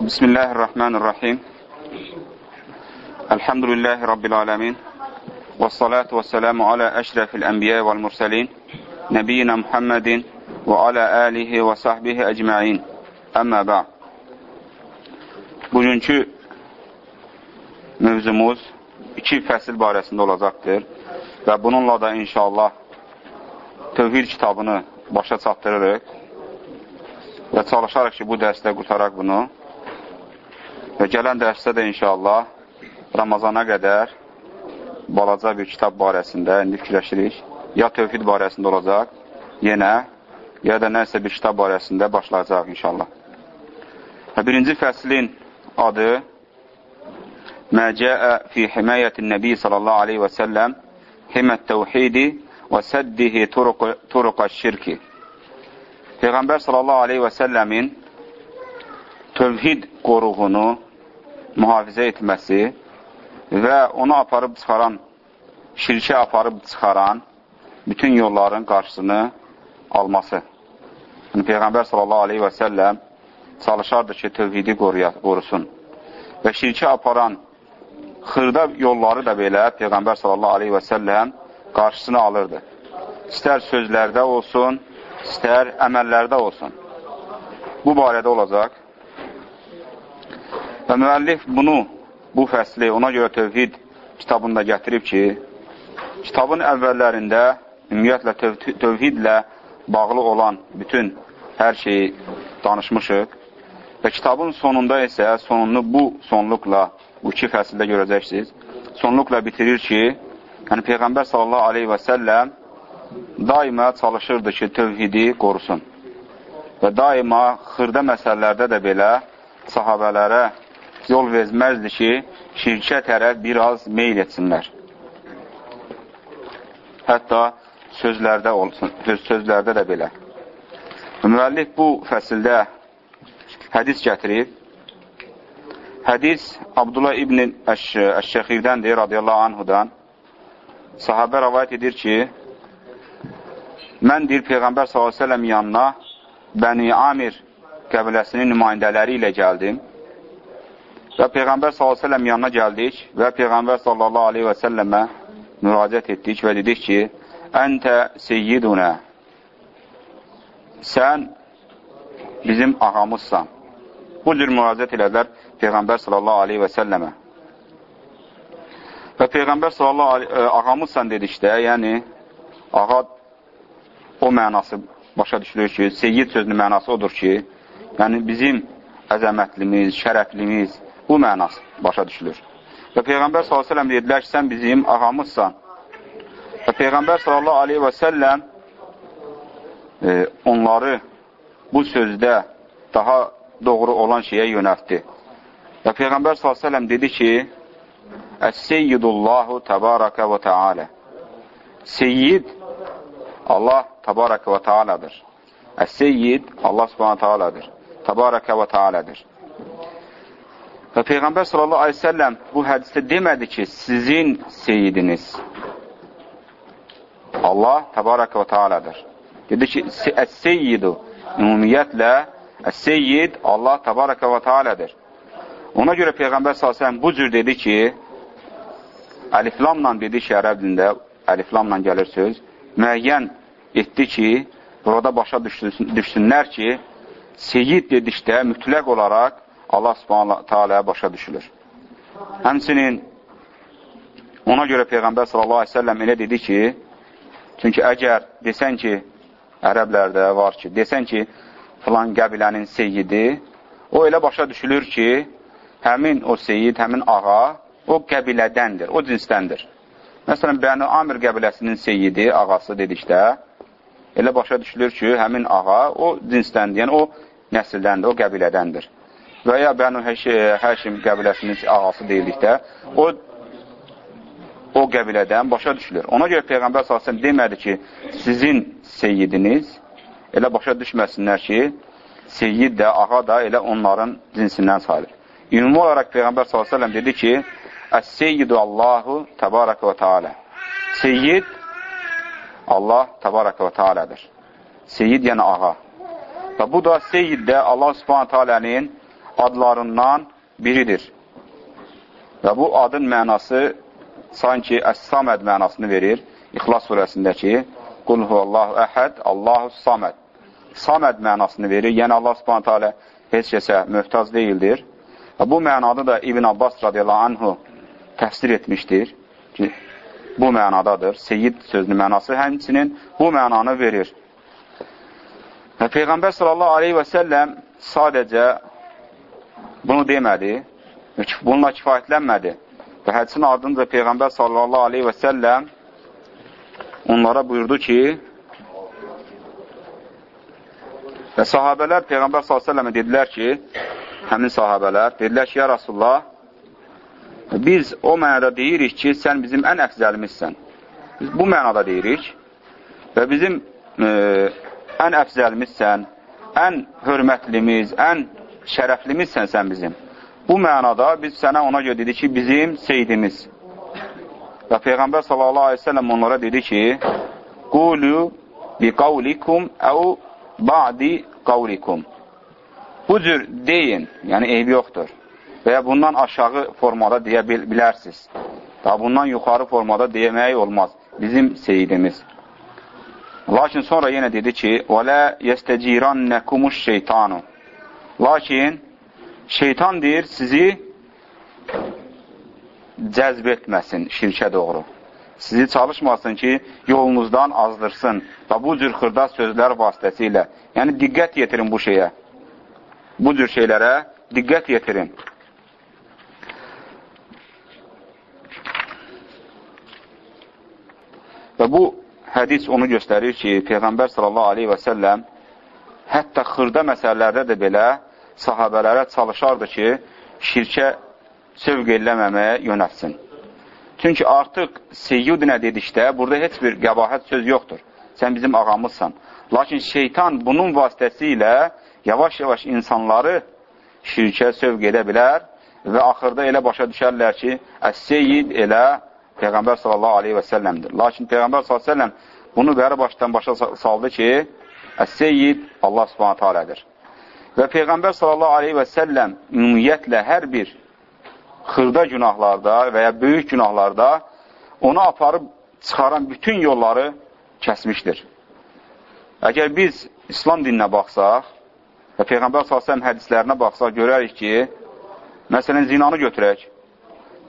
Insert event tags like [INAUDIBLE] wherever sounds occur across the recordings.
Bismillahirrahmanirrahim. Elhamdülillahi Rabbil alemin. Və salatu və selamu alə əşrəfil ənbiyə vəl mürsəlin. Nəbiyyina Muhammedin və alə əlihi və sahbihi əcməin. Əmmə bə'd. Bugünkü mövzumuz iki fəsil barəsində olacaqdır və bununla da inşallah Tövhid kitabını başa çatdırırıq və çalışarıq ki, bu dərsdə qutaraq bunu və gələn dərsdə də inşallah Ramazana qədər balaca bir kitab barəsində indi fikirləşirik. Ya tövhid barəsində olacaq, yenə, ya da nəsə bir kitab barəsində başlayacaq inşallah. Və birinci fəslin adı Mə cəə fi himayətin nəbi sallallahu aleyhi və səlləm himət təvhidi və səddihi turuqa şirki. Peyğəmbər sallallahu aleyhi və səlləmin tövhid qoruğunu mühafizə etməsi və onu aparıb çıxaran, şirkə aparıb çıxaran bütün yolların qarşısını alması. Yəni, Peyğəmbər sallallahu aleyhi və səlləm çalışardı ki, tövhidi qorusun. Və şirkə aparan xırda yolları da belə Peyğəmbər sallallahu aleyhi və səlləm qarşısını alırdı. İstər sözlərdə olsun, istər əməllərdə olsun. Bu barədə olacaq. Və müəllif bunu, bu fəsli ona görə tövhid kitabında gətirib ki, kitabın əvvəllərində ümumiyyətlə tövhidlə bağlı olan bütün hər şeyi danışmışıq və kitabın sonunda isə sonunu bu sonluqla, bu iki fəsildə görəcəksiniz, sonluqla bitirir ki, yəni Peyğəmbər sallallahu aleyhi və səlləm daima çalışırdı ki, tövhidi qorusun və daima xırda məsələlərdə də belə sahabələrə yol verməzdi ki, şirkə tərəf biraz meyl etsinlər. Hətta sözlərdə olsun, sözlərdə də belə. Müəllif bu fəsildə hədis gətirib. Hədis Abdullah ibn Əş-Şəxirdəndir, radiyallahu anhudan. Sahabə rəvayət edir ki, mən deyir, Peyğəmbər s.ə.v yanına Bəni Amir qəbiləsinin nümayəndələri ilə gəldim və Peyğəmbər s.ə.v yanına gəldik və Peyğəmbər s.ə.və müraciət etdik və dedik ki, Əntə seyyidunə sən bizim ağamızsan. Bu cür müraciət elədilər Peyğəmbər s.ə.və və Peyğəmbər s.ə.və ağamızsan dedikdə, yəni ağa o mənası başa düşülür ki, seyyid sözünün mənası odur ki, yəni bizim əzəmətlimiz, şərəflimiz bu mənası başa düşülür. Və Peyğəmbər s.ə.v dedilər ki, sən bizim ağamızsan. Və Peyğəmbər s.ə.v e, onları bu sözdə daha doğru olan şeyə yönəltdi. Və Peyğəmbər s.ə.v dedi ki, Əs-seyyidullahu təbarəkə və tealə. Seyyid Allah təbarəkə və tealədir. Əs-seyyid Allah subhanə tealədir. Təbarəkə və tealədir. Və Peyğəmbər sallallahu aleyhi ve selləm bu hədisdə demədi ki, sizin seyidiniz Allah təbarəkə və tealədir. Dedi ki, əs-seyyidu ümumiyyətlə əs-seyyid Allah təbarəkə və tealədir. Ona görə Peyğəmbər sallallahu bu cür dedi ki, əliflamla dedi ki, ərəb dilində əliflamla gəlir söz, müəyyən etdi ki, burada başa düşsünlər ki, seyid dedikdə mütləq olaraq Allah subhanə teala'ya başa düşülür. Həmçinin ona görə Peyğəmbər sallallahu aleyhi ve sellem elə dedi ki, çünki əgər desən ki, ərəblərdə var ki, desən ki, filan qəbilənin seyidi, o elə başa düşülür ki, həmin o seyid, həmin ağa, o qəbilədəndir, o cinsdəndir. Məsələn, Bənu Amir qəbiləsinin seyidi, ağası dedikdə, elə başa düşülür ki, həmin ağa o cinsdəndir, yəni o nəsildəndir, o qəbilədəndir və ya Bənu Həşim qəbiləsinin ağası deyildikdə, o o qəbilədən başa düşülür. Ona görə Peyğəmbər s.ə.v demədi ki, sizin seyyidiniz, elə başa düşməsinlər ki, seyyid də, ağa da elə onların cinsindən sayılır. Ümumi olaraq Peyğəmbər s.ə.v dedi ki, Əs-seyyidu Allahu təbarəkə və tealə. Seyyid Allah təbarəkə və tealədir. Seyyid yəni ağa. Və bu da Seyyid də Allah subhanət alənin adlarından biridir. Və bu adın mənası sanki Əs-Saməd mənasını verir. İxlas surəsindəki Qul huvallahu əhəd, Allahu saməd. Saməd mənasını verir. Yəni Allah subhanət alə heç kəsə möhtac deyildir. Və bu mənada da İbn Abbas radiyallahu anhu təfsir etmişdir ki, bu mənadadır. Seyyid sözünün mənası həmçinin bu mənanı verir. Və Peyğəmbər sallallahu aleyhi və səlləm sadəcə bunu demədi, bununla kifayətlənmədi. Və hədisin ardınca Peyğəmbər sallallahu aleyhi və səlləm onlara buyurdu ki, və sahabələr Peyğəmbər sallallahu aleyhi və səlləmə dedilər ki, həmin sahabələr dedilər ki, ya Rasulullah, biz o mənada deyirik ki, sən bizim ən əfzəlimizsən. Biz bu mənada deyirik və bizim e, ən əfzəlimizsən, ən hörmətlimiz, ən şərəflimizsən sən bizim. Bu mənada biz sənə ona görə dedik ki, bizim seydimiz. Və Peyğəmbər sallallahu aleyhi ve sellem onlara dedi ki, Qulu bi qavlikum əv ba'di qavlikum. Bu cür deyin, yəni eybi yoxdur və ya bundan aşağı formada deyə bil bilərsiniz. Daha bundan yuxarı formada demək olmaz. Bizim seyidimiz. Lakin sonra yenə dedi ki, وَلَا يَسْتَجِيرَنَّكُمُ şeytanu. Lakin şeytan deyir, sizi cəzb etməsin şirkə doğru. Sizi çalışmasın ki, yolunuzdan azdırsın və bu cür xırda sözlər vasitəsilə. Yəni, diqqət yetirin bu şeyə. Bu cür şeylərə diqqət yetirin. Və bu hədis onu göstərir ki, Peyğəmbər sallallahu aleyhi və səlləm hətta xırda məsələlərdə də belə sahabələrə çalışardı ki, şirkə sövq eləməməyə yönətsin. Çünki artıq seyyudinə dedikdə burada heç bir qəbahət söz yoxdur. Sən bizim ağamızsan. Lakin şeytan bunun vasitəsilə yavaş-yavaş insanları şirkə sövq edə bilər və axırda elə başa düşərlər ki, əs-seyyid elə Peyğəmbər sallallahu aleyhi və səlləmdir. Lakin Peyğəmbər sallallahu aleyhi və səlləm bunu bəri başdan başa saldı ki, Əs-Seyyid Allah subhanətə alədir. Və Peyğəmbər sallallahu aleyhi və səlləm ümumiyyətlə hər bir xırda günahlarda və ya böyük günahlarda onu aparıb çıxaran bütün yolları kəsmişdir. Əgər biz İslam dininə baxsaq və Peyğəmbər s.ə.v hədislərinə baxsaq, görərik ki, məsələn, zinanı götürək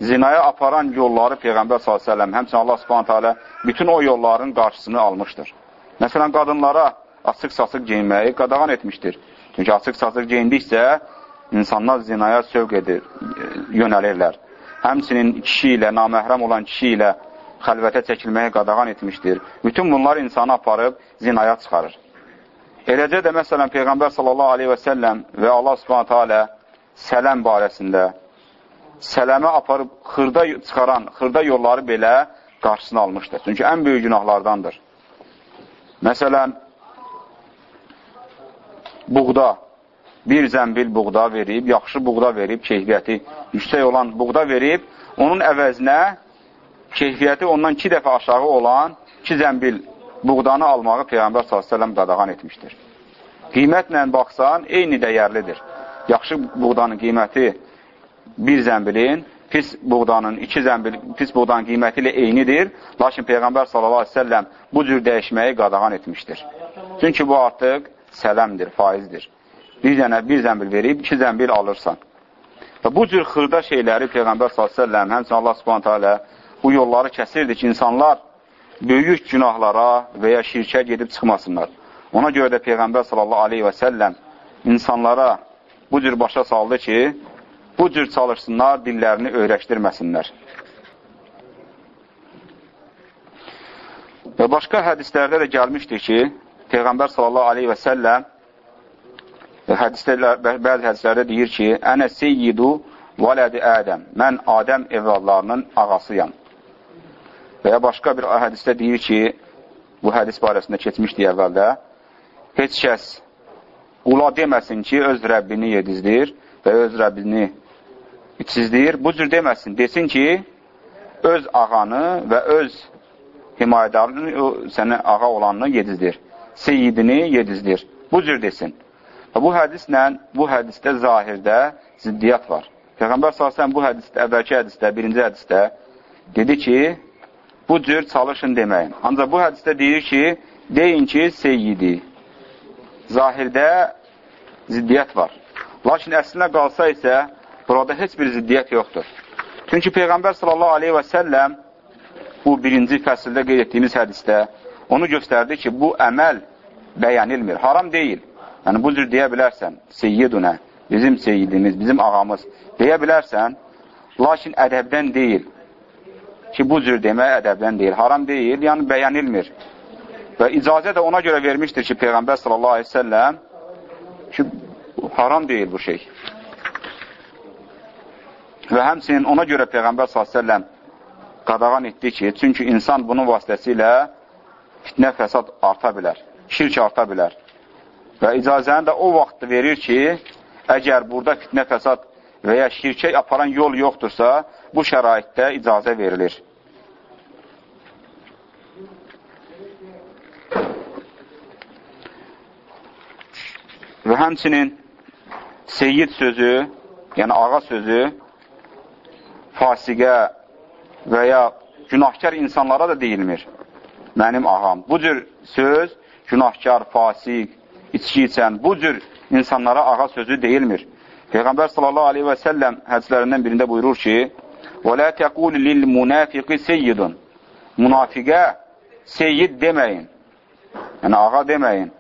zinaya aparan yolları Peyğəmbər s.ə.v, həmçin Allah alə bütün o yolların qarşısını almışdır. Məsələn, qadınlara açıq-saçıq geyinməyi qadağan etmişdir. Çünki açıq-saçıq geyindiksə, insanlar zinaya sövq edir, yönəlirlər. Həmçinin kişi ilə, naməhrəm olan kişi ilə xəlvətə çəkilməyi qadağan etmişdir. Bütün bunlar insanı aparıb zinaya çıxarır. Eləcə də, məsələn, Peyğəmbər sallallahu aleyhi və səlləm və Allah subhanətə alə sələm barəsində sələmə aparıb xırda çıxaran, xırda yolları belə qarşısını almışdır. Çünki ən böyük günahlardandır. Məsələn, buğda, bir zəmbil buğda verib, yaxşı buğda verib, keyfiyyəti yüksək olan buğda verib, onun əvəzinə keyfiyyəti ondan iki dəfə aşağı olan iki zəmbil buğdanı almağı Peyğəmbər s.ə.v qadağan etmişdir. Qiymətlə baxsan, eyni dəyərlidir. Yaxşı buğdanın qiyməti bir zəmbilin pis buğdanın, iki zəmbil pis buğdanın qiyməti ilə eynidir. Lakin Peyğəmbər s.ə.v bu cür dəyişməyi qadağan etmişdir. Çünki bu artıq sələmdir, faizdir. Bir dənə bir zəmbil verib, iki zəmbil alırsan. Və bu cür xırda şeyləri Peyğəmbər s.ə.v həmçin Allah alə bu yolları kəsirdi ki, insanlar böyük günahlara və ya şirkə gedib çıxmasınlar. Ona görə də Peyğəmbər səlləm insanlara bu cür başa saldı ki, bu cür çalışsınlar, dillərini öyrəşdirməsinlər. Və başqa hədislərdə də gəlmişdir ki, Peyğəmbər sallallahu aleyhi və səlləm hədislər, bəzi hədislərdə deyir ki, Ənə seyyidu vələdi Ədəm, mən Adəm evladlarının ağasıyam. Və ya başqa bir hədisdə deyir ki, bu hədis barəsində keçmişdi əvvəldə, heç kəs ula deməsin ki, öz Rəbbini yedizdir və öz Rəbbini içsizləyir. Bu cür deməsin. Desin ki, öz ağanı və öz himayədarını, sənə ağa olanını yedizdir. Seyidini yedizdir. Bu cür desin. Və bu hədislə, bu hədisdə zahirdə ziddiyyət var. Peyğəmbər s.ə.v bu hədisdə, əvvəlki hədisdə, birinci hədisdə dedi ki, bu cür çalışın deməyin. Ancaq bu hədisdə deyir ki, deyin ki, seyyidi. Zahirdə ziddiyyət var. Lakin əslinə qalsa isə, burada heç bir ziddiyyət yoxdur. Çünki Peyğəmbər sallallahu aleyhi və səlləm bu birinci fəsildə qeyd etdiyimiz hədisdə onu göstərdi ki, bu əməl bəyənilmir, haram deyil. Yəni, bu cür deyə bilərsən, seyyidunə, bizim seyyidimiz, bizim ağamız deyə bilərsən, lakin ədəbdən deyil ki, bu cür demək ədəbdən deyil, haram deyil, yəni bəyənilmir. Və icazə də ona görə vermişdir ki, Peyğəmbər sallallahu aleyhi ve səlləm ki, haram deyil bu şey. Və həmsinin ona görə Peyğəmbər s.ə.v qadağan etdi ki, çünki insan bunun vasitəsilə fitnə fəsad arta bilər, şirk arta bilər. Və icazəni də o vaxt verir ki, əgər burada fitnə fəsad və ya şirkə aparan yol yoxdursa, bu şəraitdə icazə verilir. Və həmçinin seyyid sözü, yəni ağa sözü fasiqə və ya günahkar insanlara da deyilmir. Mənim ağam. Bu cür söz günahkar, fasiq, içki içən, bu cür insanlara ağa sözü deyilmir. Peyğəmbər sallallahu aleyhi və səlləm hədislərindən birində buyurur ki, وَلَا تَقُولِ لِلْمُنَافِقِ سَيِّدٌ Münafiqə seyyid deməyin. Yəni, ağa deməyin.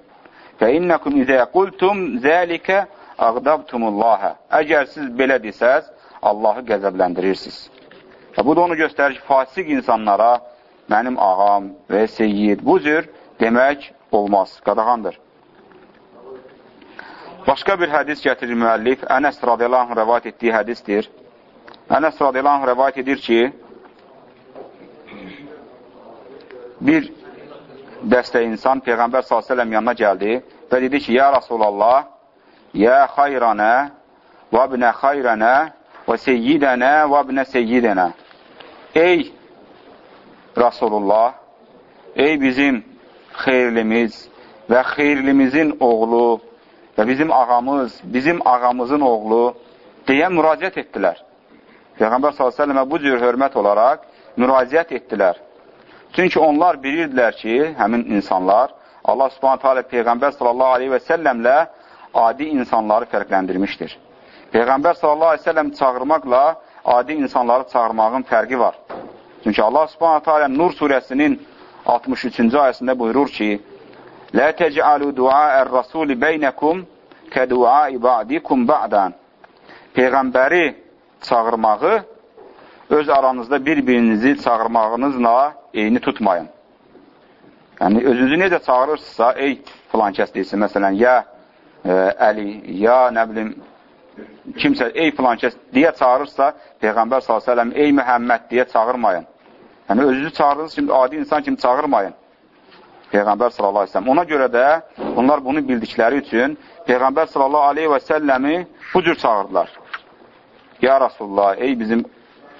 فَإِنَّكُمْ إِذَا قُلْتُمْ ذَٰلِكَ أَغْدَبْتُمُ اللّٰهَ Əgər siz belə desəz, Allahı qəzəbləndirirsiniz. Və bu da onu göstərir ki, fasik insanlara mənim ağam və seyyid bu cür demək olmaz, qadağandır. Başqa bir hədis gətirir müəllif, Ənəs radiyallahu rəvat etdiyi hədisdir. Ənəs radiyallahu rəvat edir ki, bir dəstə insan Peyğəmbər s.ə.v yanına gəldi və dedi ki, Ya Rasulallah, Ya xayranə və binə xayrənə və seyyidənə və abnə seyyidənə. Ey Rasulullah, ey bizim xeyirlimiz və xeyirlimizin oğlu və bizim ağamız, bizim ağamızın oğlu deyə müraciət etdilər. Peyğəmbər s.ə.və bu cür hörmət olaraq müraciət etdilər. Çünki onlar bilirdilər ki, həmin insanlar Allah subhanətə alə Peyğəmbər sallallahu aleyhi və səlləmlə adi insanları fərqləndirmişdir. Peyğəmbər sallallahu əleyhi və səlləm çağırmaqla adi insanları çağırmağın fərqi var. Çünki Allah Subhanahu taala Nur surəsinin 63-cü ayəsində buyurur ki: "La tec'alu du'a'er-rasul beynekum ke-du'a'i ba'dikum ba'dan." Peyğəmbəri çağırmağı öz aranızda bir-birinizi çağırmağınızla eyni tutmayın. Yəni, özünüzü necə çağırırsınızsa, ey filan kəs deyilsin, məsələn, ya e, Əli, ya nə bilim, kimsə ey filan kəs deyə çağırırsa, Peyğəmbər s.ə.v ey Məhəmməd deyə çağırmayın. Yəni, özünüzü çağırırsınız kimi, adi insan kimi çağırmayın. Peyğəmbər s.ə.v. Ona görə də onlar bunu bildikləri üçün Peyğəmbər s.ə.v-i bu cür çağırdılar. Ya Rasulullah, ey bizim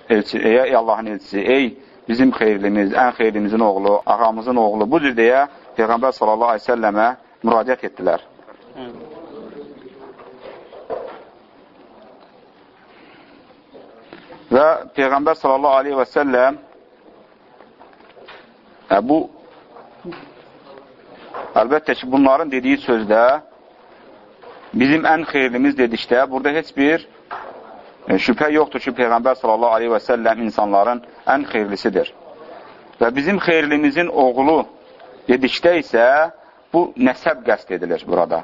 elçi, ey Allahın elçisi, ey bizim xeyirlimiz, ən xeyirlimizin oğlu, ağamızın oğlu, bu cür deyə Peyğəmbər s.ə.və müraciət etdilər. Evet. Və Peyğəmbər sallallahu aleyhi və səlləm e, bu əlbəttə ki, bunların dediyi sözdə bizim ən xeyirlimiz dedikdə burada heç bir e, şübhə yoxdur ki, Peyğəmbər sallallahu aleyhi və səlləm insanların ən xeyirlisidir. Və bizim xeyirlimizin oğlu dedikdə isə bu nəsəb qəst edilir burada.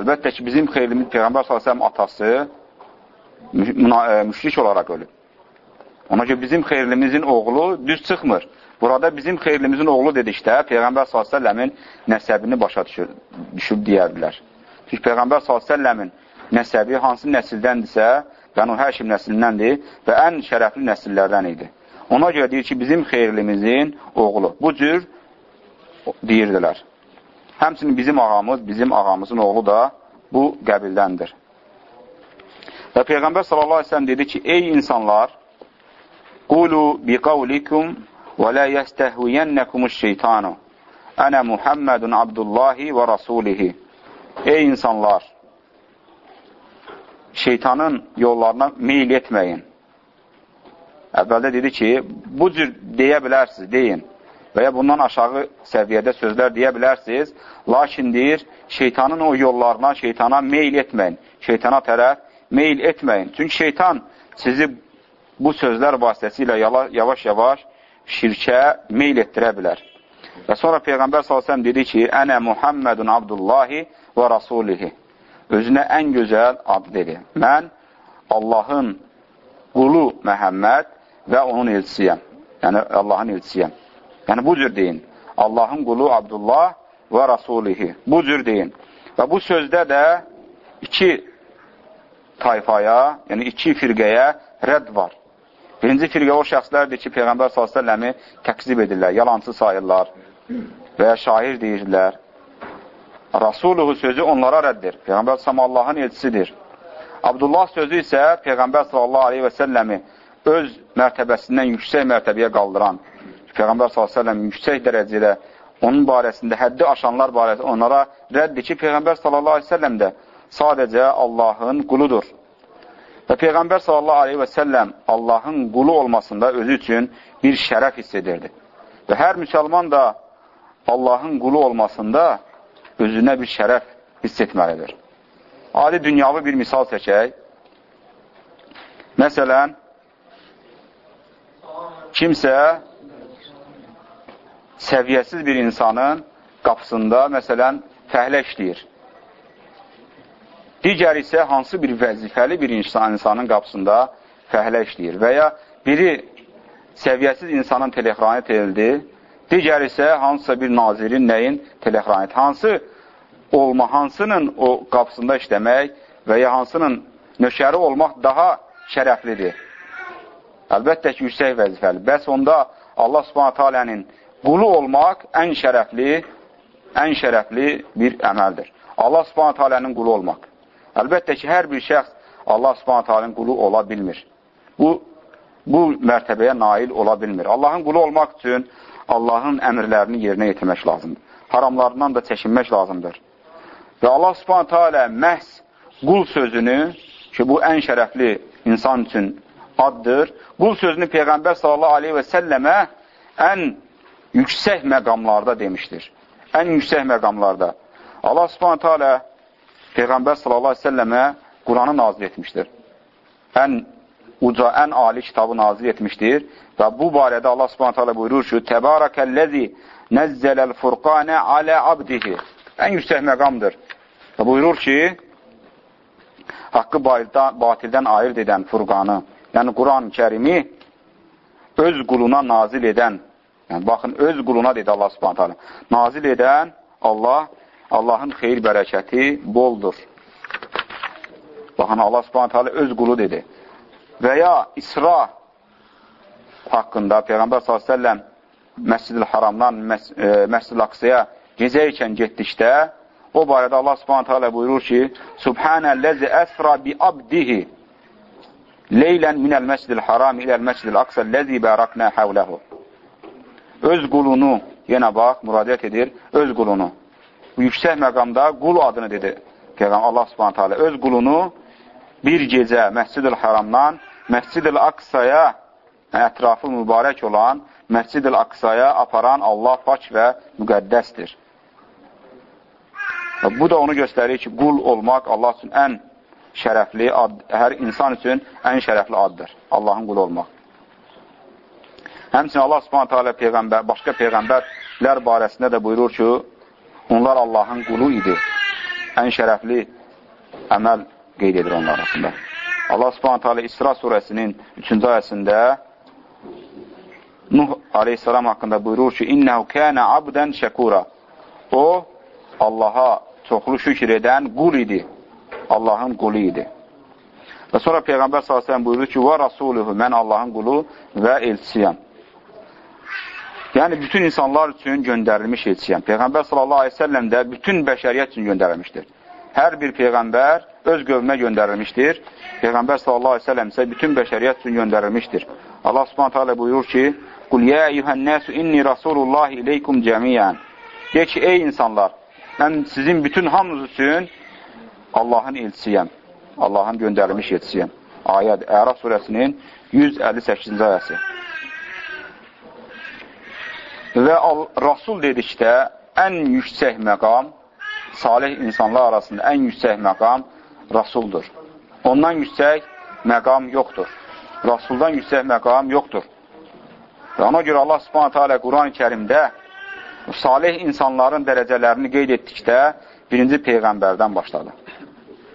Əlbəttə ki, bizim xeyirlimiz Peyğəmbər sallallahu aleyhi və səlləm atası e, müşrik olaraq ölüb. Ona görə bizim xeyirlimizin oğlu düz çıxmır. Burada bizim xeyirlimizin oğlu dedikdə Peyğəmbər s.ə.v-in nəsəbini başa düşür, düşüb deyərdilər. Çünki Peyğəmbər s.ə.v-in nəsəbi hansı nəsildəndirsə, Bənu Həşim nəslindəndir və ən şərəfli nəsillərdən idi. Ona görə deyir ki, bizim xeyirlimizin oğlu. Bu cür deyirdilər. Həmçinin bizim ağamız, bizim ağamızın oğlu da bu qəbildəndir. Və Peyğəmbər s.ə.v dedi ki, ey insanlar, Qulu biqavlikum və la yəstəhviyənnəkumus şeytanu. Ənə Muhammedun Abdullahi və Rasulihi. Ey insanlar, şeytanın yollarına meyil etməyin. Əvvəldə dedi ki, bu cür deyə bilərsiniz, deyin. Və ya bundan aşağı səviyyədə sözlər deyə bilərsiniz. Lakin deyir, şeytanın o yollarına, şeytana meyil etməyin. Şeytana tərəf meyil etməyin. Çünki şeytan sizi bu sözlər vasitəsilə yavaş-yavaş şirkə meyil etdirə bilər. Və sonra Peyğəmbər s.ə.v dedi ki, Ənə Muhammedun Abdullahi və Rasulihi. Özünə ən gözəl ad dedi. Mən Allahın qulu Məhəmməd və onun elçisiyəm. Yəni, Allahın elçisiyəm. Yəni, bu cür deyin. Allahın qulu Abdullah və Rasulihi. Bu cür deyin. Və bu sözdə də iki tayfaya, yəni iki firqəyə rədd var. Birinci firqə o şəxslərdir ki, Peyğəmbər s.ə.v-i təqzib edirlər, yalancı sayırlar və ya şair deyirlər. Rasuluhu sözü onlara rəddir. Peyğəmbər s.ə.v Allahın elçisidir. Abdullah sözü isə Peyğəmbər s.ə.v-i öz mərtəbəsindən yüksək mərtəbəyə qaldıran, Peyğəmbər s.ə.v yüksək dərəcədə onun barəsində həddi aşanlar barəsində onlara rəddir ki, Peyğəmbər s.ə.v də sadəcə Allahın quludur. Və Peyğəmbər s.ə.v Allahın qulu olmasında özü üçün bir şərəf hiss edirdi. Və hər müsəlman da Allahın qulu olmasında özünə bir şərəf hiss etməlidir. Adi dünyavi bir misal çəkək. Məsələn, kimsə səviyyəsiz bir insanın qapısında, məsələn, fəhlə işləyir. Digər isə hansı bir vəzifəli bir insan, insanın qapısında fəhlə işləyir və ya biri səviyyəsiz insanın telexranit edildi, digər isə hansısa bir nazirin nəyin telexranit. Hansı olma, hansının o qapısında işləmək və ya hansının nöşəri olmaq daha şərəflidir. Əlbəttə ki, yüksək vəzifəli. Bəs onda Allah subhanətə alənin qulu olmaq ən şərəfli, ən şərəfli bir əməldir. Allah subhanətə alənin qulu olmaq. Əlbəttə ki, hər bir şəxs Allah subhanətə alənin qulu ola bilmir. Bu, bu mərtəbəyə nail ola bilmir. Allahın qulu olmaq üçün Allahın əmrlərini yerinə yetirmək lazımdır. Haramlarından da çəkinmək lazımdır. Və Allah subhanətə alə məhz qul sözünü, ki, bu ən şərəfli insan üçün addır, qul sözünü Peyğəmbər sallallahu aleyhi və səlləmə ən yüksək məqamlarda demişdir. Ən yüksək məqamlarda. Allah subhanətə alə Peyğəmbər sallallahu aleyhi və səlləmə Quranı nazil etmişdir. Ən uca, ən ali kitabı nazil etmişdir və bu barədə Allah subhanətə alə buyurur ki, Təbarəkəlləzi nəzzələl furqanə alə abdihi. Ən yüksək məqamdır. Və buyurur ki, haqqı batildən ayırt edən furqanı, yəni Quran-ı kərimi öz quluna nazil edən, yəni baxın, öz quluna dedi Allah subhanətə alə, nazil edən Allah Allahın xeyir bərəkəti boldur. Baxın, Allah subhanətə alə öz qulu dedi. Və ya İsra haqqında Peyğəmbər s.ə.v Məscid-i Haramdan Məs e, Məscid-i Aqsaya gecə ikən getdikdə o barədə Allah subhanətə alə buyurur ki Subhanəlləzi əsra bi abdihi leylən minəl məscid-i haram iləl məscid-i aqsa ləzi bəraknə həvləhu öz qulunu, yenə bax, müraciət edir, öz qulunu bu yüksək məqamda qul adını dedi Peyğəmbər Allah Subhanahu taala öz qulunu bir gecə Məscid-ül Haramdan Məscid-ül Aqsaya ətrafı mübarək olan Məscid-ül Aqsaya aparan Allah pak və müqəddəsdir. Bu da onu göstərir ki, qul olmaq Allah üçün ən şərəfli, ad, hər insan üçün ən şərəfli addır. Allahın qulu olmaq. Həmçinin Allah Subhanahu taala peyğəmbər, başqa peyğəmbərlər barəsində də buyurur ki, Onlar Allahın qulu idi. Ən şərəfli əməl qeyd edir onlar haqqında. Allah subhanətə alə İsra surəsinin 3-cü ayəsində Nuh aleyhissalam haqqında buyurur ki, İnnəhu kənə abdən şəkura. O, Allaha çoxlu şükür edən qul idi. Allahın qulu idi. Və sonra Peyğəmbər s.ə.v buyurur ki, və rasuluhu, mən Allahın qulu və elçisiyəm. Yəni, bütün insanlar üçün göndərilmiş elçiyəm. Peyğəmbər sallallahu aleyhi ve sellem də bütün bəşəriyyət üçün göndərilmişdir. Hər bir Peyğəmbər öz qövmə göndərilmişdir. Peyğəmbər sallallahu aleyhi ve sellem isə bütün bəşəriyyət üçün göndərilmişdir. Allah subhanətə alə buyurur ki, Qul yə eyyuhənnəsu inni rasulullah ileykum cəmiyyən. De ki, ey insanlar, mən sizin bütün hamınız üçün Allahın elçisiyəm. Allahın göndərilmiş yetişiyəm. Ayəd Əraf surəsinin 158-ci ayəsi. Və Rasul dedikdə ən yüksək məqam, salih insanlar arasında ən yüksək məqam Rasuldur. Ondan yüksək məqam yoxdur. Rasuldan yüksək məqam yoxdur. Və ona görə Allah subhanətə alə Quran-ı kərimdə salih insanların dərəcələrini qeyd etdikdə birinci Peyğəmbərdən başladı.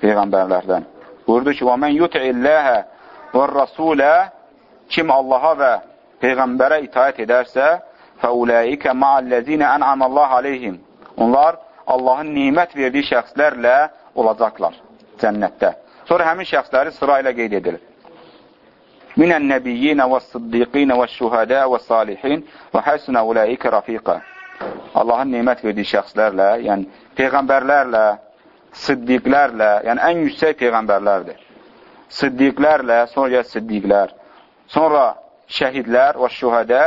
Peyğəmbərlərdən. Buyurdu ki, وَمَنْ يُتْعِ اللّٰهَ وَالرَّسُولَ Kim Allaha və Peyğəmbərə itaət edərsə, fəuləikə ma'alləzinə ən'am Allah aleyhim. Onlar Allahın nimət verdiyi şəxslərlə olacaqlar cənnətdə. Sonra həmin şəxsləri sırayla qeyd edilir. Minən nəbiyyinə və sıddiqinə və şühədə və salihin və həsnə uləikə rafiqə. Allahın nimət verdiyi şəxslərlə, yəni peyğəmbərlərlə, siddiqlərlə, yəni ən yüksək peyğəmbərlərdir. Siddiqlərlə, sonra ya siddiqlər, sonra şəhidlər və şühədə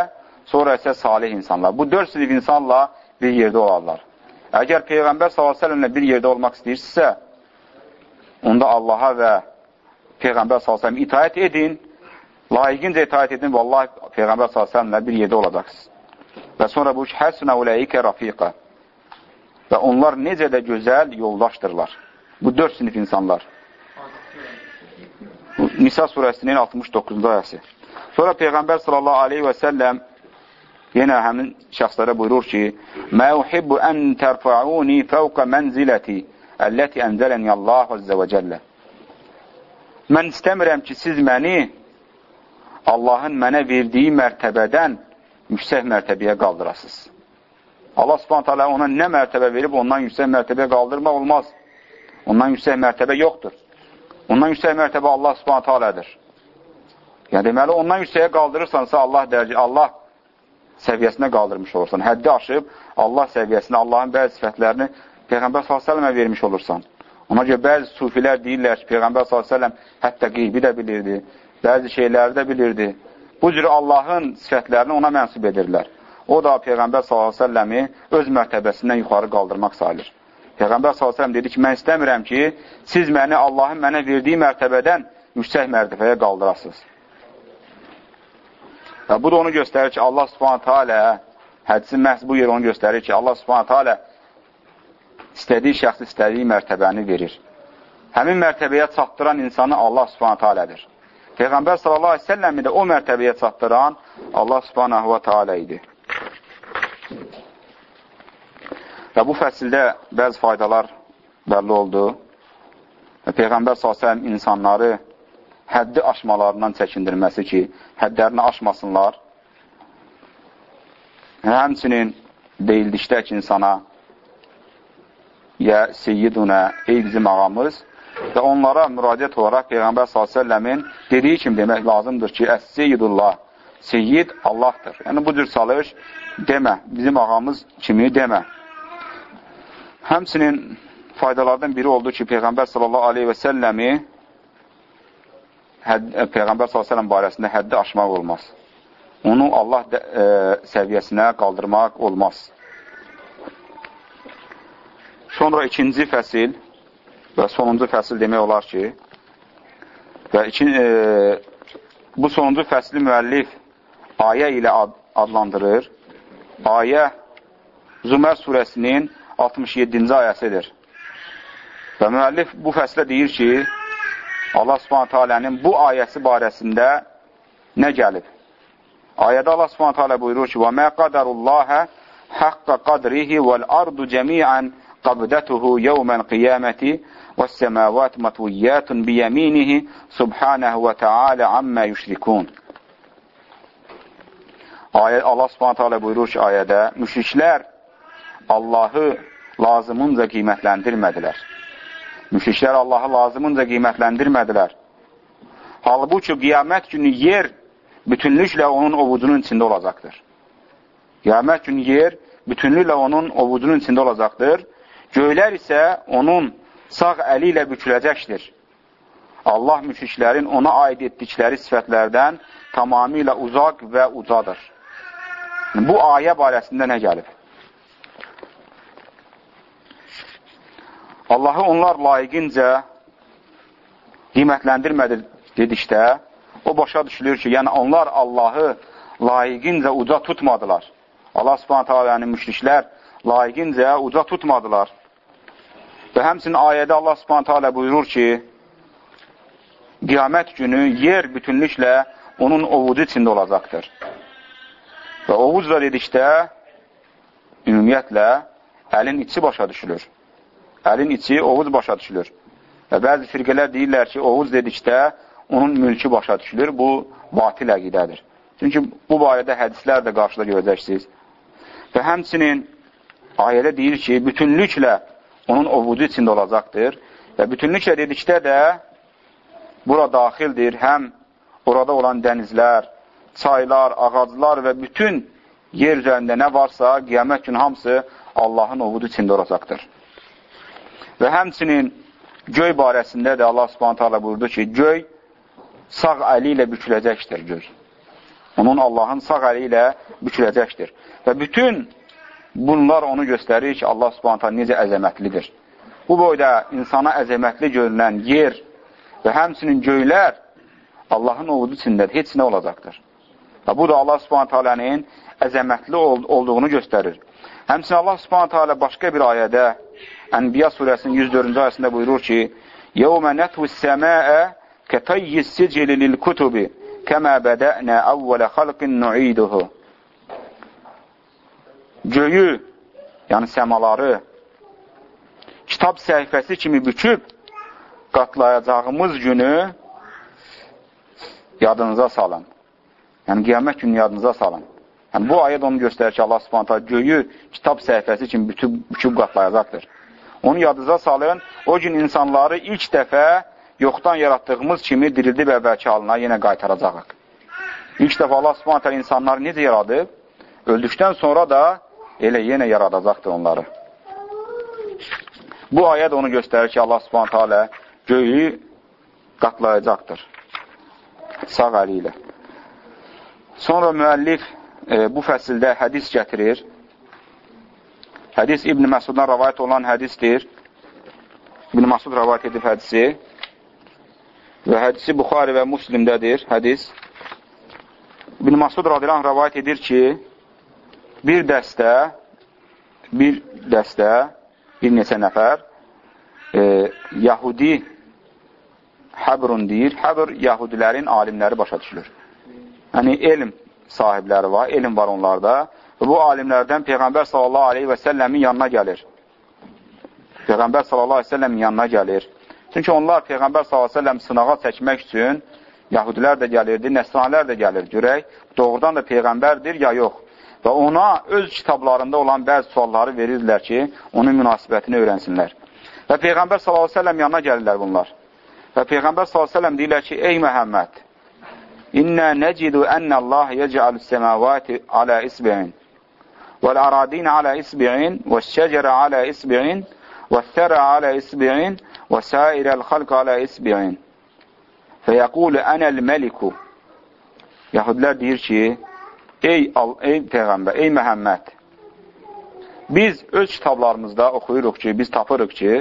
sonra isə salih insanlar. Bu dörd sinif insanla bir yerdə olarlar. Əgər Peyğəmbər s.ə.v bir yerdə olmaq istəyirsinizsə, onda Allaha və Peyğəmbər s.ə.v itaət edin, layiqincə itaət edin və Allah Peyğəmbər s.ə.v bir yerdə olacaqsınız. Və sonra bu həsnə uləikə rafiqə və onlar necə də gözəl yoldaşdırlar. Bu dörd sinif insanlar. Nisa surəsinin 69-cu ayəsi. Sonra Peyğəmbər sallallahu aleyhi və səlləm yenə həmin şəxslərə buyurur ki, Mə uhibbu ən tərfa'uni fəvqə mənziləti əlləti ənzələni Allah əzzə və cəllə. Mən istəmirəm ki, siz məni Allahın mənə verdiyi mərtəbədən yüksək mərtəbəyə qaldırasınız. Allah subhanət hələ ona nə mərtəbə verib, ondan yüksək mərtəbəyə qaldırmaq olmaz. Ondan yüksək mərtəbə yoxdur. Ondan yüksək mərtəbə Allah subhanət hələdir. Yəni, deməli, ondan yüksəyə qaldırırsansa, Allah dərəcə, Allah səviyyəsinə qaldırmış olursan. Həddi aşıb, Allah səviyyəsinə, Allahın bəzi sifətlərini Peyğəmbər s.ə.və vermiş olursan. Ona görə bəzi sufilər deyirlər ki, Peyğəmbər s.ə.v hətta qeybi də bilirdi, bəzi şeyləri də bilirdi. Bu cür Allahın sifətlərini ona mənsub edirlər. O da Peyğəmbər s.ə.v-i öz mərtəbəsindən yuxarı qaldırmaq sayılır. Peyğəmbər s.ə.v dedi ki, mən istəmirəm ki, siz məni Allahın mənə verdiyi mərtəbədən yüksək mərtəbəyə qaldırasınız. Və bu da onu göstərir ki, Allah subhanətə alə, hədisin məhz bu yer onu göstərir ki, Allah subhanətə alə istədiyi şəxs istədiyi mərtəbəni verir. Həmin mərtəbəyə çatdıran insanı Allah subhanətə alədir. Peyğəmbər sallallahu aleyhi səlləmi də o mərtəbəyə çatdıran Allah subhanahu wa ta'ala idi. Və bu fəsildə bəzi faydalar bəlli oldu. Və Peyğəmbər s.ə.v insanları həddi aşmalarından çəkindirməsi ki, həddlərini aşmasınlar. Həmçinin deyildikdə ki, insana ya seyyidunə, ey bizim ağamız və onlara müraciət olaraq Peyğəmbər s.ə.v-in dediyi kimi demək lazımdır ki, əs-seyyidullah, seyyid Allahdır. Yəni, bu cür salış demə, bizim ağamız kimi demə. Həmçinin faydalardan biri oldu ki, Peyğəmbər sallallahu və səlləmi Peyğəmbər s.ə.v barəsində həddi aşmaq olmaz. Onu Allah də, e, səviyyəsinə qaldırmaq olmaz. Sonra ikinci fəsil və sonuncu fəsil demək olar ki, və ikin, e, bu sonuncu fəsli müəllif ayə ilə ad, adlandırır. Ayə Zümər surəsinin 67-ci ayəsidir. Və müəllif bu fəslə deyir ki, Allah subhanətə alənin bu ayəsi barəsində nə gəlib? Ayədə Allah subhanətə alə buyurur ki, وَمَا قَدَرُ اللّٰهَ حَقَّ قَدْرِهِ وَالْأَرْضُ جَمِيعًا qabdatuhu yevmel qiyameti ve semavat matviyyatun bi yeminihi subhanahu ve taala amma yüşrikun. Ayet Allah Subhanahu taala buyurur ki ayədə müşriklər Allahı lazımınca qiymətləndirmədilər. Müşriklər Allahı lazımınca qiymətləndirmədilər. Halbuki qiyamət günü yer bütünlüklə onun ovucunun içində olacaqdır. Qiyamət günü yer bütünlüklə onun ovucunun içində olacaqdır Göylər isə onun sağ əli ilə büküləcəkdir. Allah müşriklərin ona aid etdikləri sifətlərdən tamamilə uzaq və ucadır. Bu ayə barəsində nə gəlib? Allahı onlar layiqincə qiymətləndirmədi dedikdə, o başa düşülür ki, yəni onlar Allahı layiqincə uca tutmadılar. Allah subhanətə alə, yəni müşriklər layiqincə uca tutmadılar. Və həmçinin ayədə Allah subhanətə alə buyurur ki, qiyamət günü yer bütünlüklə onun ovucu içində olacaqdır. Və ovuc da dedikdə, ümumiyyətlə, əlin içi başa düşülür. Əlin içi, ovuc başa düşülür. Və bəzi firqələr deyirlər ki, ovuc dedikdə, onun mülkü başa düşülür. Bu, batil əqidədir. Çünki bu barədə hədislər də qarşıda görəcəksiniz. Və həmçinin ayədə deyir ki, bütünlüklə onun ovucu içində olacaqdır. Və bütünlüklə dedikdə də bura daxildir həm orada olan dənizlər, çaylar, ağaclar və bütün yer üzərində nə varsa, qiyamət günü hamısı Allahın ovudu içində olacaqdır. Və həmçinin göy barəsində də Allah subhanətə alə buyurdu ki, göy sağ əli ilə büküləcəkdir göy. Onun Allahın sağ əli ilə büküləcəkdir. Və bütün bunlar onu göstərir ki, Allah subhanətə necə əzəmətlidir. Bu boyda insana əzəmətli görünən yer və həmçinin göylər Allahın ovudu içindədir, heç nə olacaqdır. Və bu da Allah subhanətə alənin əzəmətli olduğunu göstərir. Həmçinin Allah subhanətə alə başqa bir ayədə, Ənbiya surəsinin 104-cü ayəsində buyurur ki, يَوْمَ نَتْوِ السَّمَاءَ كَتَيِّ السِّجِلِ لِلْكُتُبِ كَمَا بَدَأْنَا أَوَّلَ خَلْقٍ نُعِيدُهُ Göyü, yəni səmaları, kitab səhifəsi kimi büküb qatlayacağımız günü yadınıza salın. Yəni, qiyamət günü yadınıza salın. Yəni, bu ayət onu göstərir ki, Allah subhanətə göyü kitab səhifəsi kimi bütüb, büküb qatlayacaqdır. Onu yadınıza salın, o gün insanları ilk dəfə yoxdan yaratdığımız kimi dirildib əvvəlki halına yenə qaytaracaqıq. İlk dəfə Allah subhanətə insanları necə yaradıb? Öldükdən sonra da elə yenə yaradacaqdır onları. Bu ayət onu göstərir ki, Allah subhanətə alə göyü qatlayacaqdır sağ əli ilə. Sonra müəllif e, bu fəsildə hədis gətirir. Hədis İbn Məsuddan rəvayət olan hədisdir. İbn Məsud rəvayət edib hədisi. Və hədisi Buxari və Müslimdədir, hədis. İbn Məsud radilan rəvayət edir ki, bir dəstə, bir dəstə, bir neçə nəfər e, Yahudi Həbrun deyir. Həbr yahudilərin alimləri başa düşülür. Yəni, elm sahibləri var, elm var onlarda. Və bu alimlərdən Peyğəmbər sallallahu aleyhi və səlləmin yanına gəlir. Peyğəmbər sallallahu aleyhi və səlləmin yanına gəlir. Çünki onlar Peyğəmbər sallallahu aleyhi və səlləm sınağa çəkmək üçün yahudilər də gəlirdi, nəsranilər də gəlir. Görək, doğrudan da Peyğəmbərdir ya yox. Və ona öz kitablarında olan bəzi sualları verirdilər ki, onun münasibətini öyrənsinlər. Və Peyğəmbər sallallahu aleyhi və səlləm yanına gəlirlər bunlar. Və Peyğəmbər s.ə.v deyirlər ki, ey Məhəmməd, İnnə nəcidu ənə Allah yəcəalü səməvati alə isbi'in vəl-əradin alə isbi'in və-şəcərə alə isbi'in və-thərə alə isbi'in və sairəl xalq alə isbi'in fəyəqulu ənəl-məliku Yahudilər deyir ki, ey, ey Peyğəmbər, ey Məhəmməd, biz öz kitablarımızda oxuyuruq ki, biz tapırıq ki,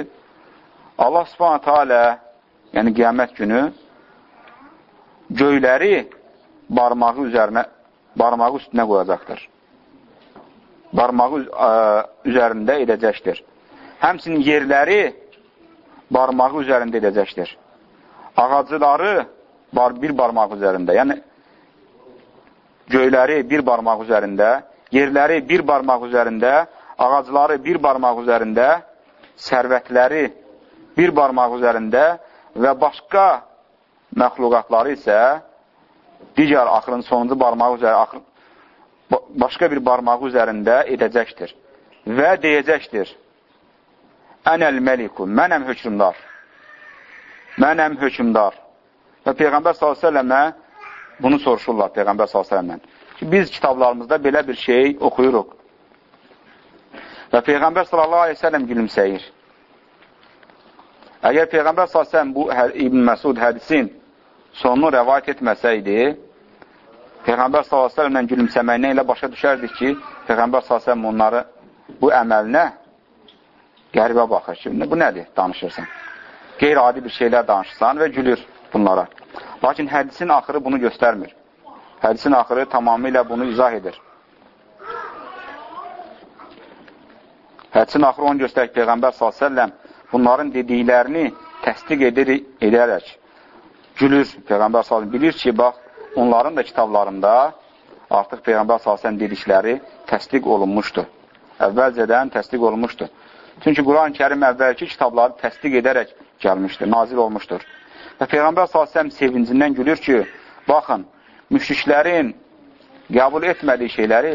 Allah subhanətə alə yəni qiyamət günü göyləri barmağı üzərinə, barmağı üstünə qoyacaqdır. Barmağı ə, üzərində edəcəkdir. Həmsinin yerləri barmağı üzərində edəcəkdir. Ağacıları bar, bir barmaq üzərində, yəni göyləri bir barmaq üzərində, yerləri bir barmaq üzərində, ağacları bir barmaq üzərində, sərvətləri bir barmaq üzərində və başqa məxluqatları isə digər axırın sonuncu barmağı üzərində, axır, başqa bir barmağı üzərində edəcəkdir. Və deyəcəkdir, Ənəl məliku, mənəm hökmdar. Mənəm hökmdar. Və Peyğəmbər s.ə.və bunu soruşurlar Peyğəmbər. Ki, biz kitablarımızda belə bir şey oxuyuruq. Və Peyğəmbər s.ə.v gülümsəyir. Əgər Peyğəmbər s.ə.v bu hə, İbn Məsud hədisin sonunu rəvayət etməsəydi, Peyğəmbər s.ə.v ilə gülümsəməyinə ilə başa düşərdik ki, Peyğəmbər s.ə.v onları bu əməlinə qəribə baxır ki, bu nədir, danışırsan. qeyri-adi bir şeylər danışsan və gülür bunlara. Lakin hədisin axırı bunu göstərmir. Hədisin axırı tamamilə bunu izah edir. Hədisin axırı onu göstərir ki, Peyğəmbər s.ə.v bunların dediklərini təsdiq edir, edərək gülür. Peyğəmbər s.ə.v bilir ki, bax, onların da kitablarında artıq Peyğəmbər s.ə.v dedikləri təsdiq olunmuşdur. Əvvəlcədən təsdiq olunmuşdur. Çünki Quran-ı kərim əvvəlki kitabları təsdiq edərək gəlmişdir, nazil olmuşdur. Və Peyğəmbər s.ə.v sevincindən gülür ki, baxın, müşriklərin qəbul etmədiyi şeyləri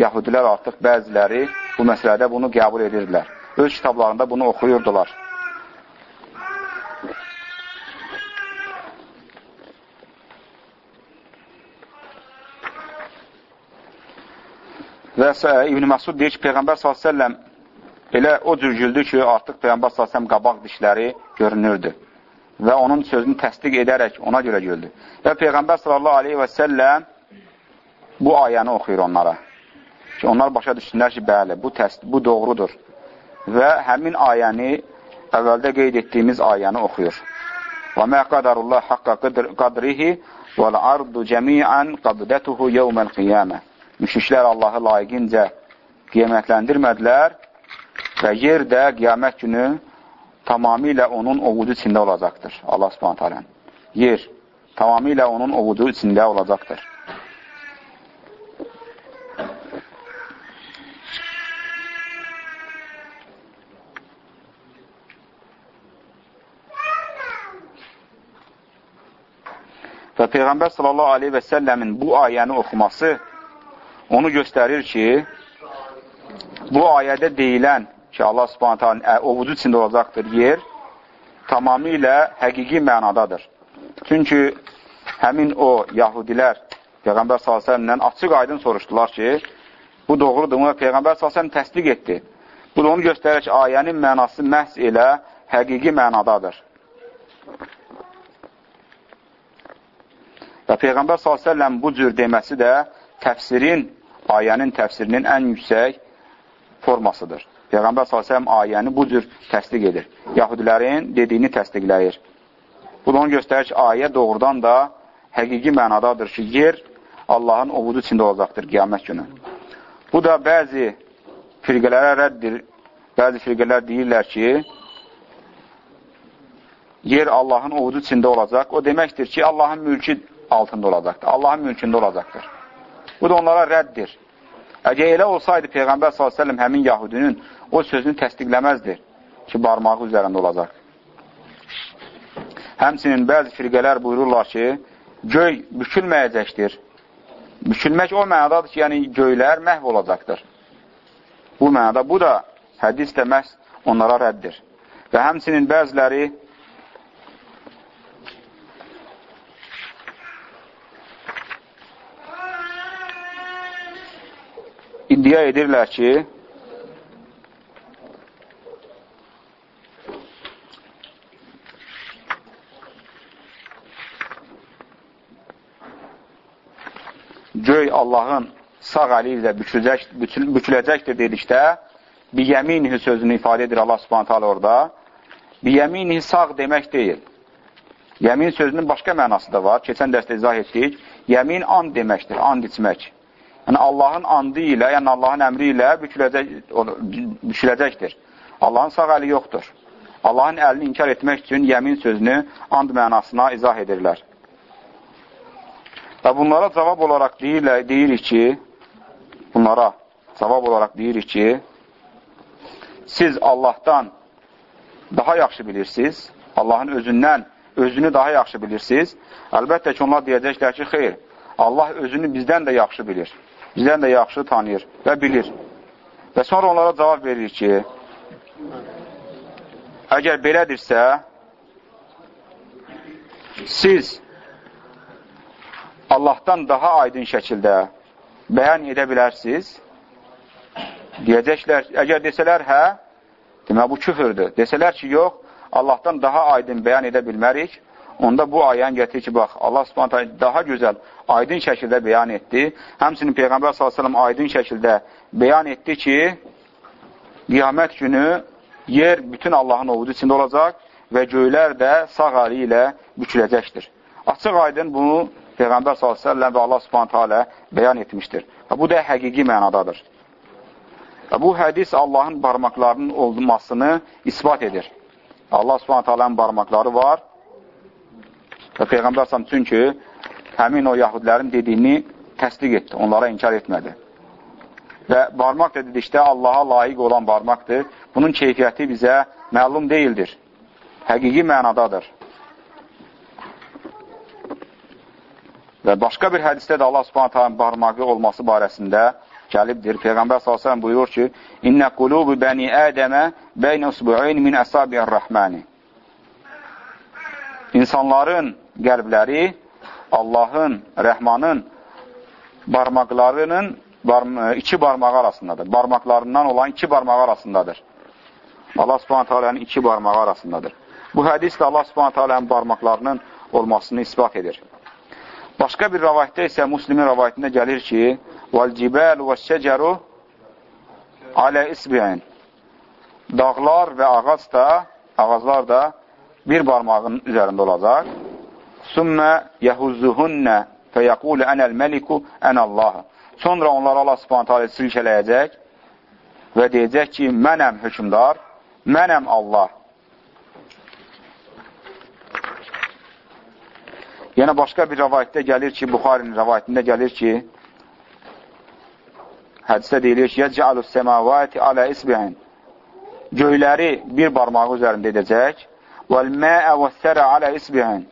yahudilər artıq bəziləri bu məsələdə bunu qəbul edirdilər. Öz kitablarında bunu oxuyurdular. Və İbn Məsud deyir ki, Peyğəmbər s.ə.v elə o cür güldü ki, artıq Peyğəmbər s.ə.v qabaq dişləri görünürdü və onun sözünü təsdiq edərək ona görə güldü. Və Peyğəmbər s.ə.v bu ayəni oxuyur onlara. Ki, onlar başa düşsünlər ki, bəli, bu, təsdiq, bu doğrudur. Və həmin ayəni əvvəldə qeyd etdiyimiz ayəni oxuyur. Və mə qadarullah haqqa qadrihi vəl ardu cəmiən qabdətuhu yevməl qiyamə. Müşriklər Allahı layiqincə qiymətləndirmədilər və yer də qiyamət günü tamamilə onun ovucu içində olacaqdır. Allah subhanət alən. Yer tamamilə onun ovucu içində olacaqdır. Və Peyğəmbər sallallahu aleyhi və səlləmin bu ayəni oxuması onu göstərir ki, bu ayədə deyilən ki, Allah subhanət halin ovucu içində olacaqdır yer, tamamilə həqiqi mənadadır. Çünki həmin o yahudilər Peyğəmbər s.ə.v-lə açıq aydın soruşdular ki, bu doğrudur və Peyğəmbər s.ə.v təsdiq etdi. Bu da onu göstərir ki, ayənin mənası məhz elə həqiqi mənadadır. Və Peyğəmbər s.ə.v bu cür deməsi də təfsirin, ayənin təfsirinin ən yüksək formasıdır. Peyğəmbər s.ə.v ayəni bu cür təsdiq edir. Yahudilərin dediyini təsdiqləyir. Bu da onu göstərir ki, ayə doğrudan da həqiqi mənadadır ki, yer Allahın ovudu içində olacaqdır qiyamət günü. Bu da bəzi firqələrə rəddir. Bəzi firqələr deyirlər ki, yer Allahın ovudu içində olacaq. O deməkdir ki, Allahın mülki altında olacaqdır. Allahın mülkündə olacaqdır. Bu da onlara rəddir. Əgər elə olsaydı Peyğəmbər s.ə.v həmin yahudinin o sözünü təsdiqləməzdir ki, barmağı üzərində olacaq. Həmsinin bəzi firqələr buyururlar ki, göy bükülməyəcəkdir. Bükülmək o mənadadır ki, yəni göylər məhv olacaqdır. Bu mənada, bu da hədis də məhz onlara rəddir. Və həmsinin bəziləri iddia edirlər ki, göy Allahın sağ əli ilə büküləcək, büküləcəkdir dedikdə, biyəminihi sözünü ifadə edir Allah subhanət hala orada. Biyəminihi sağ demək deyil. Yəmin sözünün başqa mənası da var. Keçən dərsdə izah etdik. Yəmin and deməkdir, and içmək. Yəni, Allahın andı ilə, yəni Allahın əmri ilə büküləcək, büküləcəkdir. Allahın sağ əli yoxdur. Allahın əlini inkar etmək üçün yəmin sözünü and mənasına izah edirlər. Və bunlara cavab olaraq deyirlər, deyirik ki, bunlara cavab olaraq deyirik ki, siz Allahdan daha yaxşı bilirsiniz, Allahın özündən özünü daha yaxşı bilirsiniz. Əlbəttə ki, onlar deyəcəklər ki, xeyr, Allah özünü bizdən də yaxşı bilir bizdən də yaxşı tanıyır və bilir. Və sonra onlara cavab verir ki, əgər belədirsə, siz Allahdan daha aydın şəkildə bəyan edə bilərsiniz. Deyəcəklər, əgər desələr hə, demək bu küfürdür. Desələr ki, yox, Allahdan daha aydın bəyan edə bilmərik, onda bu ayəni gətirir ki, bax, Allah subhanətə daha gözəl, aydın şəkildə bəyan etdi. Həmsinin Peyğəmbər s.ə.v aydın şəkildə bəyan etdi ki, qiyamət günü yer bütün Allahın ovucu içində olacaq və göylər də sağ əli ilə büküləcəkdir. Açıq aydın bunu Peyğəmbər s.ə.v və Allah subhanətə alə bəyan etmişdir. Və bu da həqiqi mənadadır. Və bu hədis Allahın barmaqlarının olmasını ispat edir. Allah subhanətə alənin barmaqları var və Peyğəmbər s.ə.v çünki həmin o yahudilərin dediyini təsdiq etdi, onlara inkar etmədi. Və barmaq da dedikdə Allaha layiq olan barmaqdır. Bunun keyfiyyəti bizə məlum deyildir. Həqiqi mənadadır. Və başqa bir hədisdə də Allah subhanətə barmağı olması barəsində gəlibdir. Peyğəmbər s.ə.v buyurur ki, İnnə qulubu bəni ədəmə bəyn usbu'in min əsabiyyər rəhməni. İnsanların qəlbləri Allahın, rəhmanın barmaqlarının e, iki barmağı arasındadır. Barmaqlarından olan iki barmağı arasındadır. Allah subhanətə alənin iki barmağı arasındadır. Bu hədis də Allah subhanətə alənin barmaqlarının olmasını ispat edir. Başqa bir rəvayətdə isə Müslimin rəvayətində gəlir ki, "Vəl-cibəl vəş-şəcəru alə isbi'in." Dağlar və ağac da, ağaclar da bir barmağın üzərində olacaq. Sümmə yəhuzzuhunnə fəyəqulu ənəl məliku ənəllah. Sonra onlar Allah subhanətə alə silkələyəcək və deyəcək ki, mənəm hökumdar, mənəm Allah. Yenə başqa bir rəvayətdə gəlir ki, Buxarinin rəvayətində gəlir ki, hədisdə deyilir ki, yəcəalus səmavati alə isbihin göyləri bir barmağı üzərində edəcək vəl-məə və-sərə alə isbihin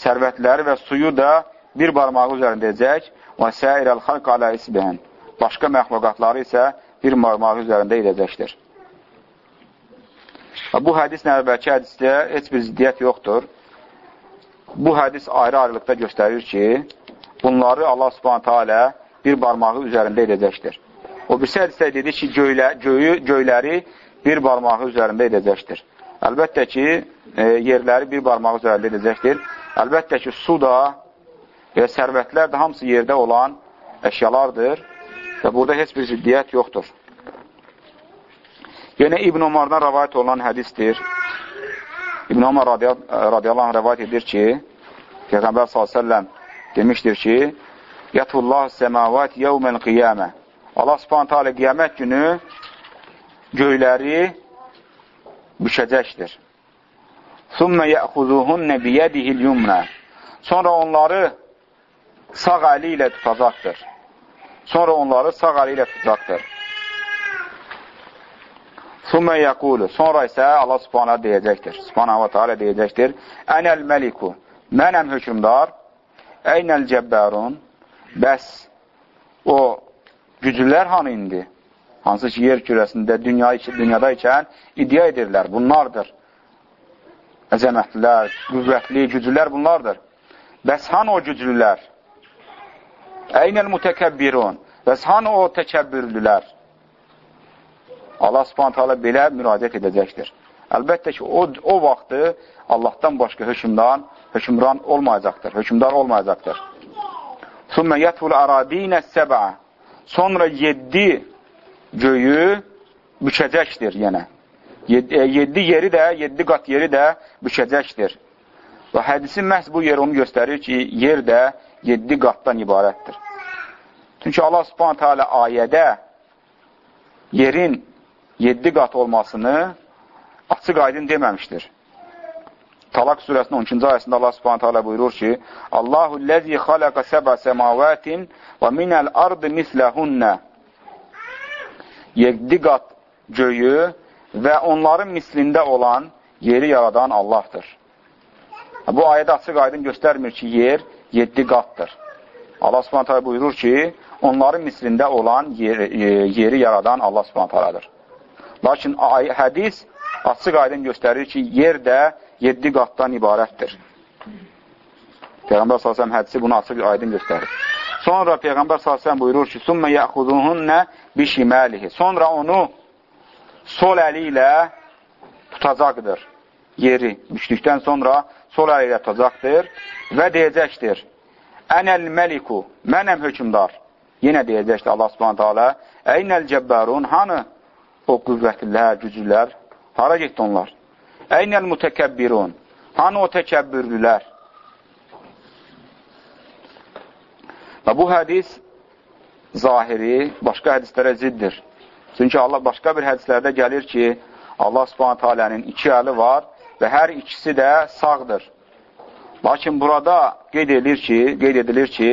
sərvətləri və suyu da bir barmağı üzərində edəcək və səirəl xalq alə isbihin başqa məxluqatları isə bir barmağı üzərində edəcəkdir. Bu hədislə əvvəlki hədisdə heç bir ziddiyyət yoxdur bu hədis ayrı-ayrılıqda göstərir ki, bunları Allah subhanətə alə bir barmağı üzərində edəcəkdir. O birisi hədisdə dedi ki, göylə, göyü, göyləri bir barmağı üzərində edəcəkdir. Əlbəttə ki, e, yerləri bir barmağı üzərində edəcəkdir. Əlbəttə ki, su da və sərvətlər də hamısı yerdə olan əşyalardır və burada heç bir ziddiyyət yoxdur. Yenə İbn Umardan rəvayət olunan hədisdir. İbn Ömər radiyallahu anh rəvayət edir ki, Peyğəmbər s.ə.v demişdir ki, Yətullah səmavat yevməl qiyamə. Allah subhanətə alə qiyamət günü göyləri büşəcəkdir. Sümmə yəxuzuhunnə biyədihil yumnə. Sonra onları sağ əli ilə tutacaqdır. Sonra onları sağ əli ilə tutacaqdır. Sümmə yəqulu. Sonra isə Allah subhanə deyəcəkdir. Subhanə və teala deyəcəkdir. Ənəl məliku. Mənəm hökumdar. Əynəl cəbbərun. Bəs o güclülər hanı indi? Hansı ki, yer kürəsində, dünya, dünyada ikən iddia edirlər. Bunlardır. Əzəmətlilər, qüvvətli, güclülər bunlardır. Bəs hanı o güclülər? Əynəl mütəkəbbirun. Bəs hanı o təkəbbürlülər? Allah subhanət hala belə müraciət edəcəkdir. Əlbəttə ki, o, o vaxtı Allahdan başqa hökümdan, hökümran olmayacaqdır, hökümdar olmayacaqdır. Sümmə yətful aradinə səbə Sonra yeddi göyü bükəcəkdir yenə. Yeddi, e, yeddi yeri də, yeddi qat yeri də bükəcəkdir. Və hədisin məhz bu yer onu göstərir ki, yer də yeddi qatdan ibarətdir. Çünki Allah subhanətə alə ayədə yerin 7 qat olmasını açıq aydın deməmişdir. Talaq surəsinin 12-ci ayəsində Allah subhanətə alə buyurur ki, Allahu ləzi xaləqə səbə səmavətin və minəl ardı misləhunnə 7 qat göyü və onların mislində olan yeri yaradan Allahdır. Bu ayədə açıq aydın göstərmir ki, yer 7 qatdır. Allah subhanətə buyurur ki, onların mislində olan yeri, yeri yaradan Allah subhanətə alədir. Lakin hədis açıq aydın göstərir ki, yer də 7 qatdan ibarətdir. Peyğəmbər s.ə.v hədisi bunu açıq aydın göstərir. Sonra Peyğəmbər s.ə.v buyurur ki, Sümmə yəxuduhunnə bişiməlihi. Sonra onu sol əli ilə tutacaqdır yeri. Düşdükdən sonra sol əli ilə tutacaqdır və deyəcəkdir, Ənəl məliku, mənəm hökumdar. Yenə deyəcəkdir Allah subhanətə alə, Əynəl cəbbərun, hanı o qüvvətlilər, güclülər, hara getdi onlar? Əynəl mütəkəbbirun. Hanı o təkəbbürlülər? Və bu hədis zahiri başqa hədislərə ziddir. Çünki Allah başqa bir hədislərdə gəlir ki, Allah subhanət alənin iki əli var və hər ikisi də sağdır. Lakin burada qeyd edilir ki, qeyd edilir ki,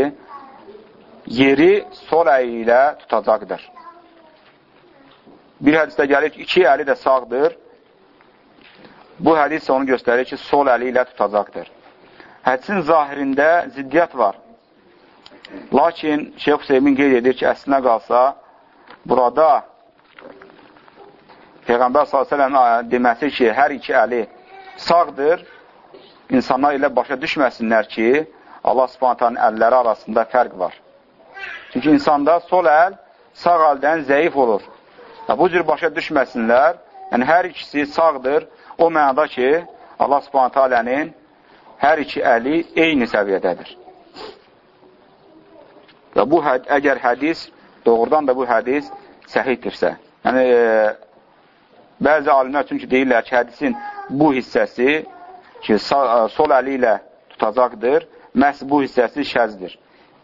yeri sol əyi ilə tutacaqdır. Bir hədisdə gəlir ki, iki əli də sağdır. Bu hədis onu göstərir ki, sol əli ilə tutacaqdır. Hədisin zahirində ziddiyyət var. Lakin Şeyx Hüseymin qeyd edir ki, əslinə qalsa, burada Peyğəmbər s.ə.v deməsi ki, hər iki əli sağdır, insanlar ilə başa düşməsinlər ki, Allah subhanətənin əlləri arasında fərq var. Çünki insanda sol əl sağ əldən zəif olur. Bu cür başa düşməsinlər, yəni hər ikisi sağdır, o mənada ki, Allah subhanətə alənin hər iki əli eyni səviyyədədir. Və bu, əgər hədis, doğrudan da bu hədis səhiddirsə, yəni, e, bəzi alimlər çünki deyirlər ki, hədisin bu hissəsi ki, sağ, sol əli ilə tutacaqdır, məhz bu hissəsi şəzdir.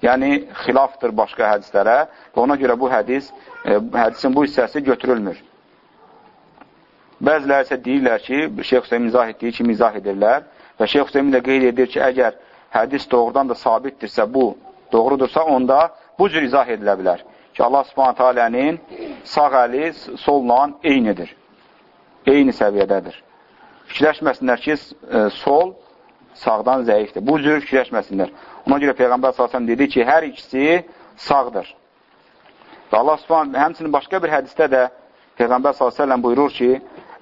Yəni, xilafdır başqa hədislərə və ona görə bu hədis, hədisin bu hissəsi götürülmür. Bəziləri isə deyirlər ki, Şeyx Hüseyin izah etdiyi kimi izah edirlər və Şeyx Hüseyin də qeyd edir ki, əgər hədis doğrudan da sabitdirsə bu doğrudursa, onda bu cür izah edilə bilər ki, Allah subhanətə alənin sağ əli solla eynidir. Eyni səviyyədədir. Fikirləşməsinlər ki, e, sol sağdan zəifdir. Bu cür fikirləşməsinlər. Ona görə Peyğəmbər s.ə.v dedi ki, hər ikisi sağdır. Və Allah subhanətə, həmçinin başqa bir hədisdə də Peyğəmbər s.ə.v buyurur ki,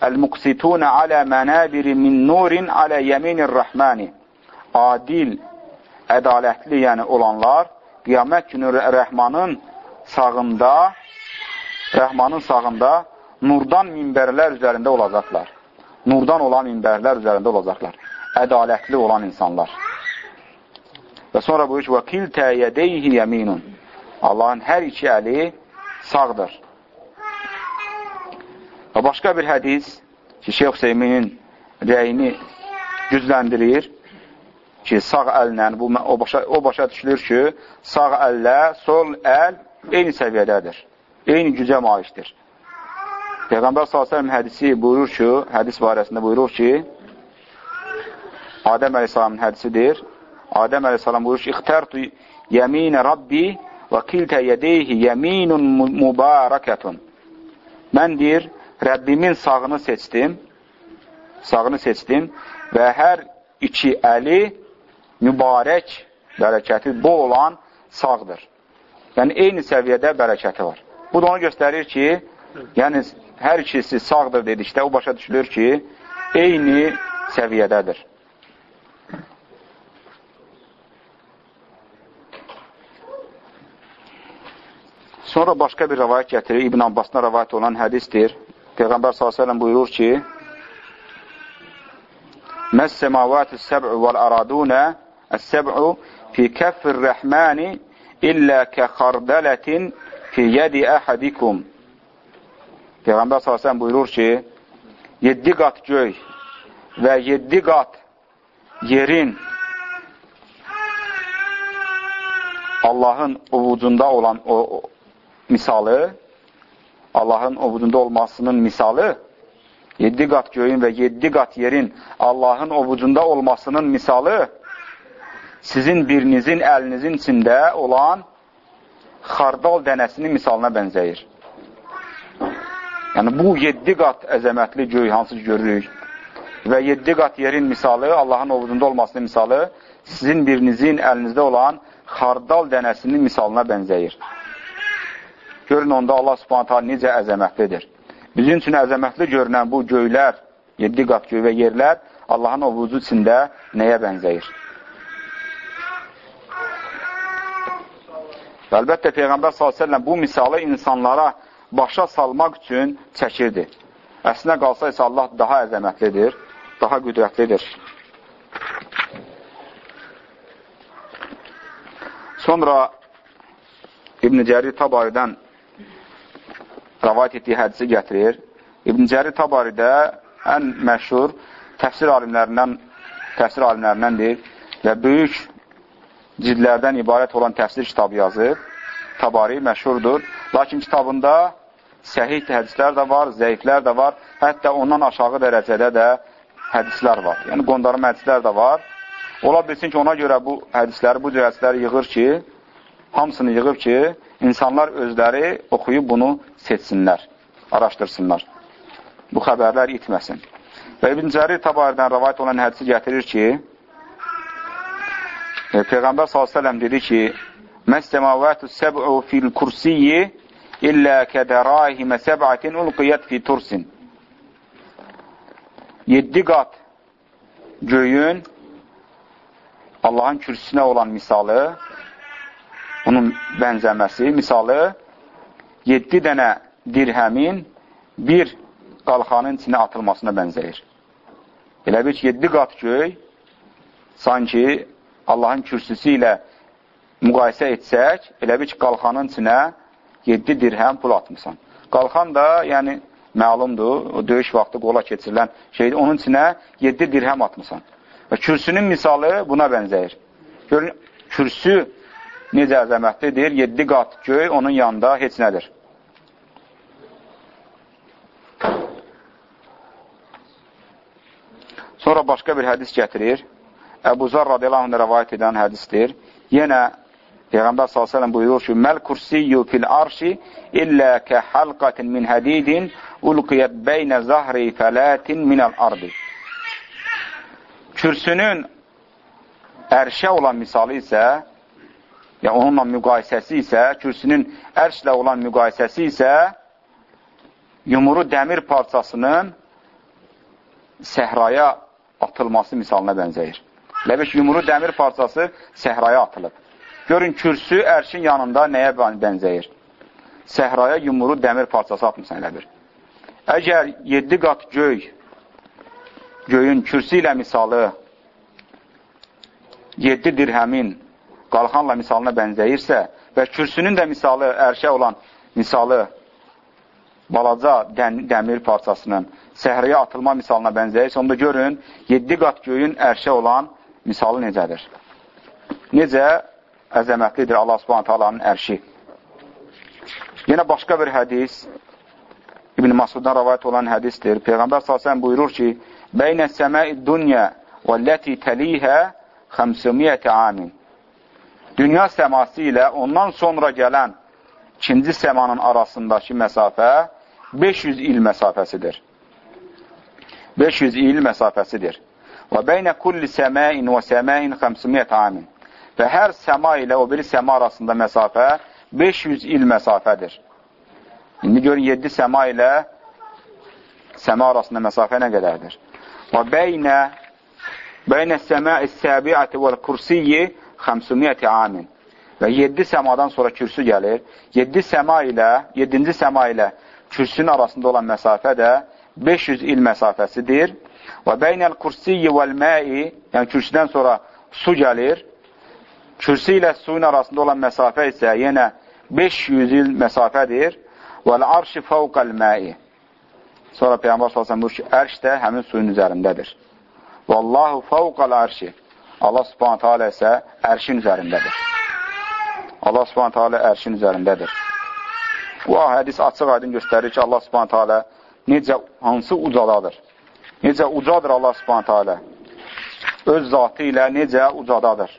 Əl-muqsituna alə mənabiri min nurin alə yeminir rəhməni Adil ədalətli yəni olanlar qiyamət günü rəhmanın sağında rəhmanın sağında nurdan minbərlər üzərində olacaqlar. Nurdan olan minbərlər üzərində olacaqlar. Ədalətli olan insanlar. Və sonra buyur ki, kiltə yədeyhi yəminun. Allahın hər iki əli sağdır. Və başqa bir hədis ki, Şeyx Hüseyminin rəyini gücləndirir ki, sağ əllə, bu, o, başa, o başa düşülür ki, sağ əllə sol əl eyni səviyyədədir, eyni gücə malikdir. Peyğəmbər s.ə.v hədisi buyurur ki, hədis barəsində buyurur ki, Adəm əleyhissalamın hədisidir. Adəm əleyhissalam buyurur ki, İxtərtu yəminə Rabbi və kiltə yədeyhi yəminun mübarəkətun. Mən deyir, Rəbbimin sağını seçdim, sağını seçdim və hər iki əli mübarək bərəkəti bol olan sağdır. Yəni, eyni səviyyədə bərəkəti var. Bu da onu göstərir ki, yəni, hər ikisi sağdır dedikdə, o başa düşülür ki, eyni səviyyədədir. Sonra başqa bir rəvayət gətirir, İbn Abbasına rəvayət olan hədisdir. Peyğəmbər s.ə.v buyurur ki, Məs-səmavətü səb'ü vəl-əradunə Əs-səb'u fi kəffir rəhməni illə kəxardələtin fi yədi əhədikum. Peyğəmbər s.ə.v buyurur ki, 7 qat göy və 7 qat yerin Allahın ovucunda olan o, o misalı, Allahın ovucunda olmasının misalı, 7 qat göyün və 7 qat yerin Allahın ovucunda olmasının misalı sizin birinizin əlinizin içində olan xardal dənəsinin misalına bənzəyir. Yəni, bu 7 qat əzəmətli göy hansı görürük və 7 qat yerin misalı, Allahın ovudunda olmasının misalı sizin birinizin əlinizdə olan xardal dənəsinin misalına bənzəyir. Görün, onda Allah subhanətə necə əzəmətlidir. Bizim üçün əzəmətli görünən bu göylər, 7 qat göy və yerlər Allahın ovucu içində nəyə bənzəyir? Və əlbəttə Peyğəmbər s.ə.v bu misalı insanlara başa salmaq üçün çəkirdi. Əslinə qalsa isə Allah daha əzəmətlidir, daha qüdrətlidir. Sonra İbn Cərir Tabaridən rəvayət etdiyi hədisi gətirir. İbn Cərir Tabaridə ən məşhur təfsir alimlərindən təfsir alimlərindəndir və böyük cildlərdən ibarət olan təfsir kitabı yazıb. Tabari məşhurdur. Lakin kitabında səhih hədislər də var, zəiflər də var, hətta ondan aşağı dərəcədə də hədislər var. Yəni, qondarma hədislər də var. Ola bilsin ki, ona görə bu hədisləri, bu cür hədisləri yığır ki, hamısını yığıb ki, insanlar özləri oxuyub bunu seçsinlər, araşdırsınlar. Bu xəbərlər itməsin. Və İbn Cərir Tabardən rəvayət olan hədisi gətirir ki, e, Peyğəmbər s.ə.v dedi ki, Məs-səmavətü səb'u fil kursiyyi illə kədərahimə səb'atin ulqiyyət fi tursin. Yeddi qat göyün Allahın kürsüsünə olan misalı, onun bənzəməsi, misalı 7 dənə dirhəmin bir qalxanın içinə atılmasına bənzəyir. Elə bir ki, 7 qat göy sanki Allahın kürsüsü ilə müqayisə etsək, elə bir ki, qalxanın içinə 7 dirhəm pul atmışsan. Qalxan da, yəni, məlumdur, o döyüş vaxtı qola keçirilən şeydir, onun içinə 7 dirhəm atmışsan. Və kürsünün misalı buna bənzəyir. Görün, kürsü necə əzəmətlidir, 7 qat göy onun yanında heç nədir. Sonra başqa bir hədis gətirir. Əbu Zar radiyallahu anh rəvayət edən hədisdir. Yenə Peyğəmbər s.ə.v buyurur ki, Məl kursiyyu fil arşi illə kə halqatin min hədidin ulqiyyət beynə zahri fələtin minəl ardi. Kürsünün ərşə olan misalı isə, ya onunla müqayisəsi isə, kürsünün ərşlə olan müqayisəsi isə, yumuru dəmir parçasının səhraya atılması misalına bənzəyir. Ləbəş yumuru dəmir parçası səhraya atılıb. Görün, kürsü ərşin yanında nəyə bənzəyir? Səhraya yumuru dəmir parçası atmışsan elə bir. Əgər 7 qat göy göyün kürsü ilə misalı 7 dirhəmin qalxanla misalına bənzəyirsə və kürsünün də misalı ərşə olan misalı balaca dəmir parçasının səhrəyə atılma misalına bənzəyirsə, onda görün 7 qat göyün ərşə olan misalı necədir? Necə əzəmətlidir Allah subhanət alanın ərşi. Yenə başqa bir hədis, İbn Masuddan rəvayət olan hədisdir. Peyğəmbər s.ə.v buyurur ki, Beynə səməi dünya və ləti təlihə 500 amin. Dünya səması ilə ondan sonra gələn ikinci səmanın arasındakı məsafə 500 il məsafəsidir. 500 il məsafəsidir. Və beynə kulli səməin və səməin 500 amin. Və hər səma ilə o biri səma arasında məsafə 500 il məsafədir. İndi görün, 7 səma ilə səma arasında məsafə nə qədərdir? Və beynə beynə səmai səbiəti vəl kursiyyi 500 amin. Və 7 səmadan sonra kürsü gəlir. 7 səma ilə, 7-ci səma ilə kürsünün arasında olan məsafə də 500 il məsafəsidir. Və beynəl kursiyyi vəl məi, yəni kürsüdən sonra su gəlir. Kürsü ilə suyun arasında olan məsafə isə yenə 500 il məsafədir. Vəl arşi fəvqəl məi. Sonra Peyğəmbər sallallahu buyurur ki, ərş də həmin suyun üzərindədir. Vallahu fəvqəl ərşi. Allah subhanət hələ isə ərşin üzərindədir. Allah subhanət hələ ərşin üzərindədir. Bu hədis açıq aydın göstərir ki, Allah subhanət hələ necə, hansı ucadadır. Necə ucadır Allah subhanət hələ. Öz zatı ilə necə ucadadır.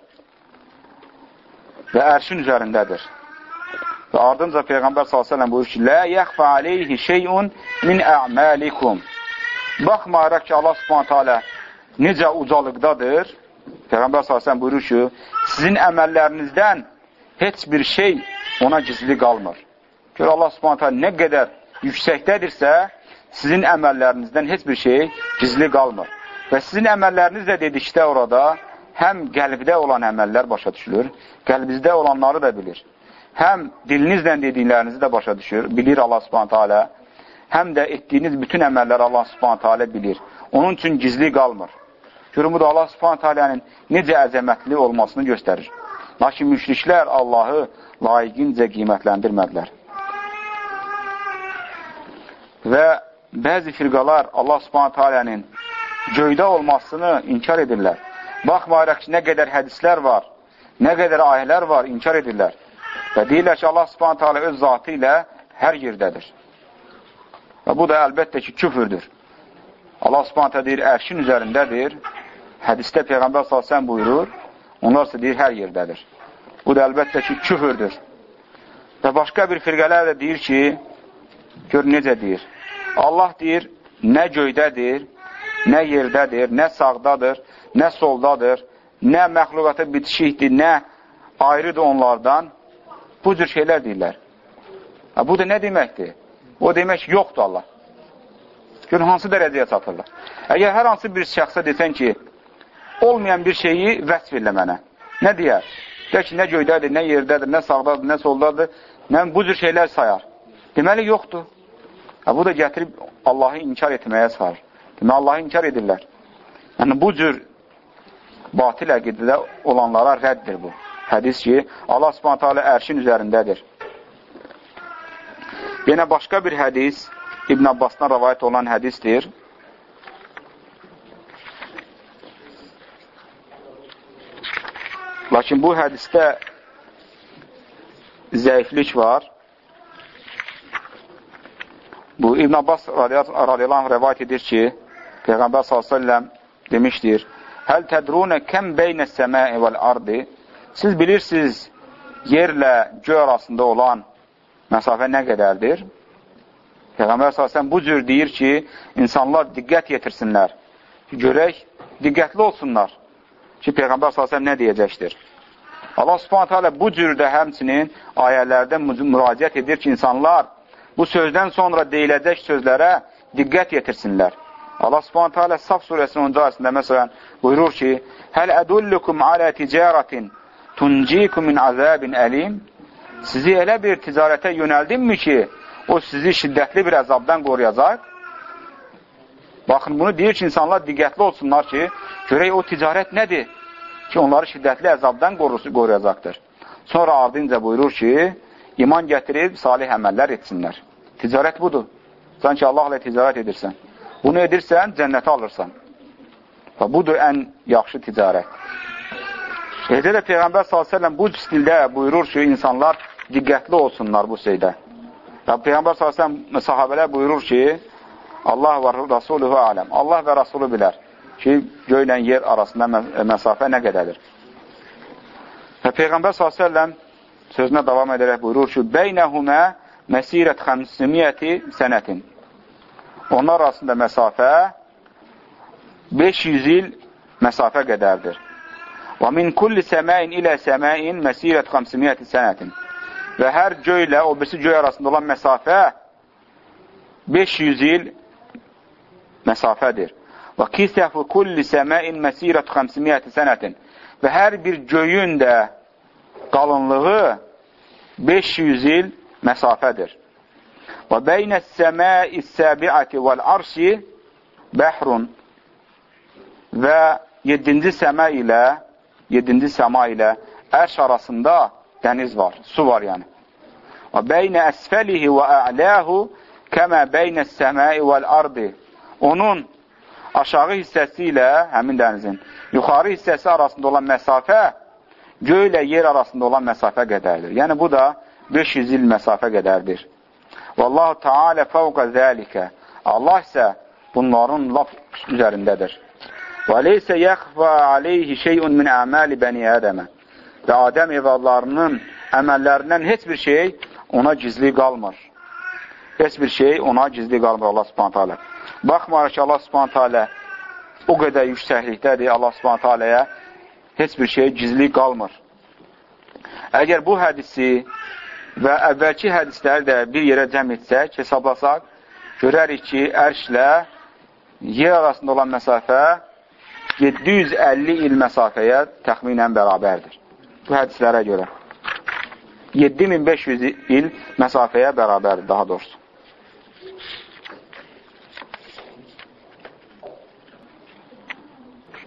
Və ərşin üzərindədir. Və ardınca Peyğəmbər s.ə.v buyur ki, Lə yəxfə aleyhi şeyun min ə'məlikum. Baxmayaraq ki, Allah alə necə ucalıqdadır, Peyğəmbər s.ə.v buyurur ki, sizin əməllərinizdən heç bir şey ona gizli qalmır. Gör, Allah subhanətə nə qədər yüksəkdədirsə, sizin əməllərinizdən heç bir şey gizli qalmır. Və sizin əməlləriniz də dedikdə orada həm qəlbdə olan əməllər başa düşülür, qəlbizdə olanları da bilir həm dilinizlə dediklərinizi də başa düşür, bilir Allah subhanətə alə, həm də etdiyiniz bütün əməlləri Allah subhanətə alə bilir. Onun üçün gizli qalmır. Görün, bu da Allah subhanətə alənin necə əzəmətli olmasını göstərir. Lakin müşriklər Allahı layiqincə qiymətləndirmədilər. Və bəzi firqalar Allah subhanətə alənin göydə olmasını inkar edirlər. Baxmayaraq ki, nə qədər hədislər var, nə qədər ayələr var, inkar edirlər. Və deyirlər ki, Allah subhanətə alə öz zatı ilə hər yerdədir. Və bu da əlbəttə ki, küfürdür. Allah subhanətə deyir, ərşin üzərindədir. Hədisdə Peyğəmbər s.ə.v buyurur, onlar isə deyir, hər yerdədir. Bu da əlbəttə ki, küfürdür. Və başqa bir firqələr də deyir ki, gör necə deyir. Allah deyir, nə göydədir, nə yerdədir, nə sağdadır, nə soldadır, nə məxluqata bitişikdir, nə ayrıdır onlardan. Bu cür şeylər deyirlər. Bu da nə deməkdir? O demək yoxdur Allah. Gör, hansı dərəcəyə çatırlar. Əgər hər hansı bir şəxsə desən ki, olmayan bir şeyi vəsf elə mənə. Nə deyər? Deyər ki, nə göydədir, nə yerdədir, nə sağdadır, nə soldadır, nə bu cür şeylər sayar. Deməli, yoxdur. Ha, bu da gətirib Allahı inkar etməyə sarır. Demək, Allahı inkar edirlər. Yəni, bu cür batil əqidədə olanlara rəddir bu. Hədis ki, Allah subhanətə alə ərşin üzərindədir. Yenə başqa bir hədis, İbn Abbasdan rəvayət olan hədisdir. Lakin bu hədisdə zəiflik var. Bu İbn Abbas radiyallahu anh rəvayət edir ki, Peyğəmbər s.ə.v demişdir, Həl tədrunə kəm beynə səmai vəl ardi Siz bilirsiniz, yerlə göy arasında olan məsafə nə qədərdir? Peyğəmbər s.ə.v bu cür deyir ki, insanlar diqqət yetirsinlər. Görək, diqqətli olsunlar ki, Peyğəmbər s.ə.v nə deyəcəkdir? Allah subhanətə alə bu cürdə həmçinin ayələrdə müraciət edir ki, insanlar bu sözdən sonra deyiləcək sözlərə diqqət yetirsinlər. Allah subhanətə alə Saf surəsinin 10-cu ayəsində məsələn buyurur ki, Həl ədullukum alə ticarətin tuncikum min azəbin əlim Sizi elə bir ticarətə yönəldimmi ki, o sizi şiddətli bir əzabdan qoruyacaq? Baxın, bunu deyir ki, insanlar diqqətli olsunlar ki, görək o ticarət nədir ki, onları şiddətli əzabdan qoruyacaqdır. Sonra ardınca buyurur ki, iman gətirib salih əməllər etsinlər. Ticarət budur. Sanki Allahla ticarət edirsən. Bunu edirsən, cənnətə alırsan. Və budur ən yaxşı ticarət. Eləcə də Peyğəmbər s.ə.v bu stildə buyurur ki, insanlar diqqətli olsunlar bu şeydə. Və Peyğəmbər s.ə.v sahabələr buyurur ki, Allah və Rasuluhu aləm. Allah və Rasulü bilər ki, göylə yer arasında məsafə nə qədədir. Və Peyğəmbər s.ə.v sözünə davam edərək buyurur ki, Beynəhumə məsirət xəmsimiyyəti sənətin. Onlar arasında məsafə 500 il məsafə qədərdir. Və min kulli səməin ilə səməin məsirət 500 sənətin. Və hər göylə o birisi göy arasında olan məsafə 500 il məsafədir. Və kisəfu kulli səməin məsirət 500 sənətin. Və hər bir göyün də qalınlığı 500 il məsafədir. Və beynəs səmai səbiəti vəl arşi bəhrun və yedinci səmə ilə yedinci səma ilə ərş arasında dəniz var, su var yəni. Və beynə əsfəlihi və ə'ləhu kəmə beynəs səmai vəl ardi onun aşağı hissəsi ilə həmin dənizin yuxarı hissəsi arasında olan məsafə göylə yer arasında olan məsafə qədərdir. Yəni bu da 500 il məsafə qədərdir. Vallahu Teala fəvqə zəlikə. Allah isə bunların laf üzərindədir. Və leysə yəxfə aleyhi şeyun min əməli bəni ədəmə. Və Adəm evladlarının əməllərindən heç bir şey ona gizli qalmır. Heç bir şey ona gizli qalmır Allah subhanətə alə. Baxmayaraq ki, Allah subhanətə alə o qədər yüksəklikdədir Allah subhanətə aləyə heç bir şey gizli qalmır. Əgər bu hədisi və əvvəlki hədisləri də bir yerə cəm etsək, hesablasaq, görərik ki, ərşlə yer arasında olan məsafə 750 il məsafəyə təxminən bərabərdir. Bu hədislərə görə. 7500 il məsafəyə bərabərdir, daha doğrusu.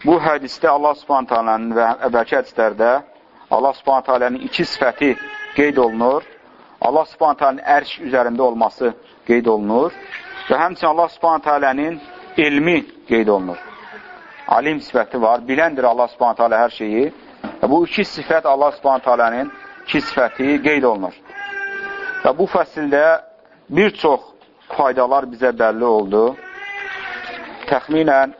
Bu hədisdə Allah subhanət alənin və əvvəlki hədislərdə Allah subhanət alənin iki sifəti qeyd olunur. Allah subhanət hələnin ərş üzərində olması qeyd olunur və həmçin Allah subhanət hələnin elmi qeyd olunur. alim sifəti var, biləndir Allah subhanət hələ hər şeyi. Və bu iki sifət Allah subhanət hələnin iki sifəti qeyd olunur. Və bu fəsildə bir çox faydalar bizə bəlli oldu. Təxminən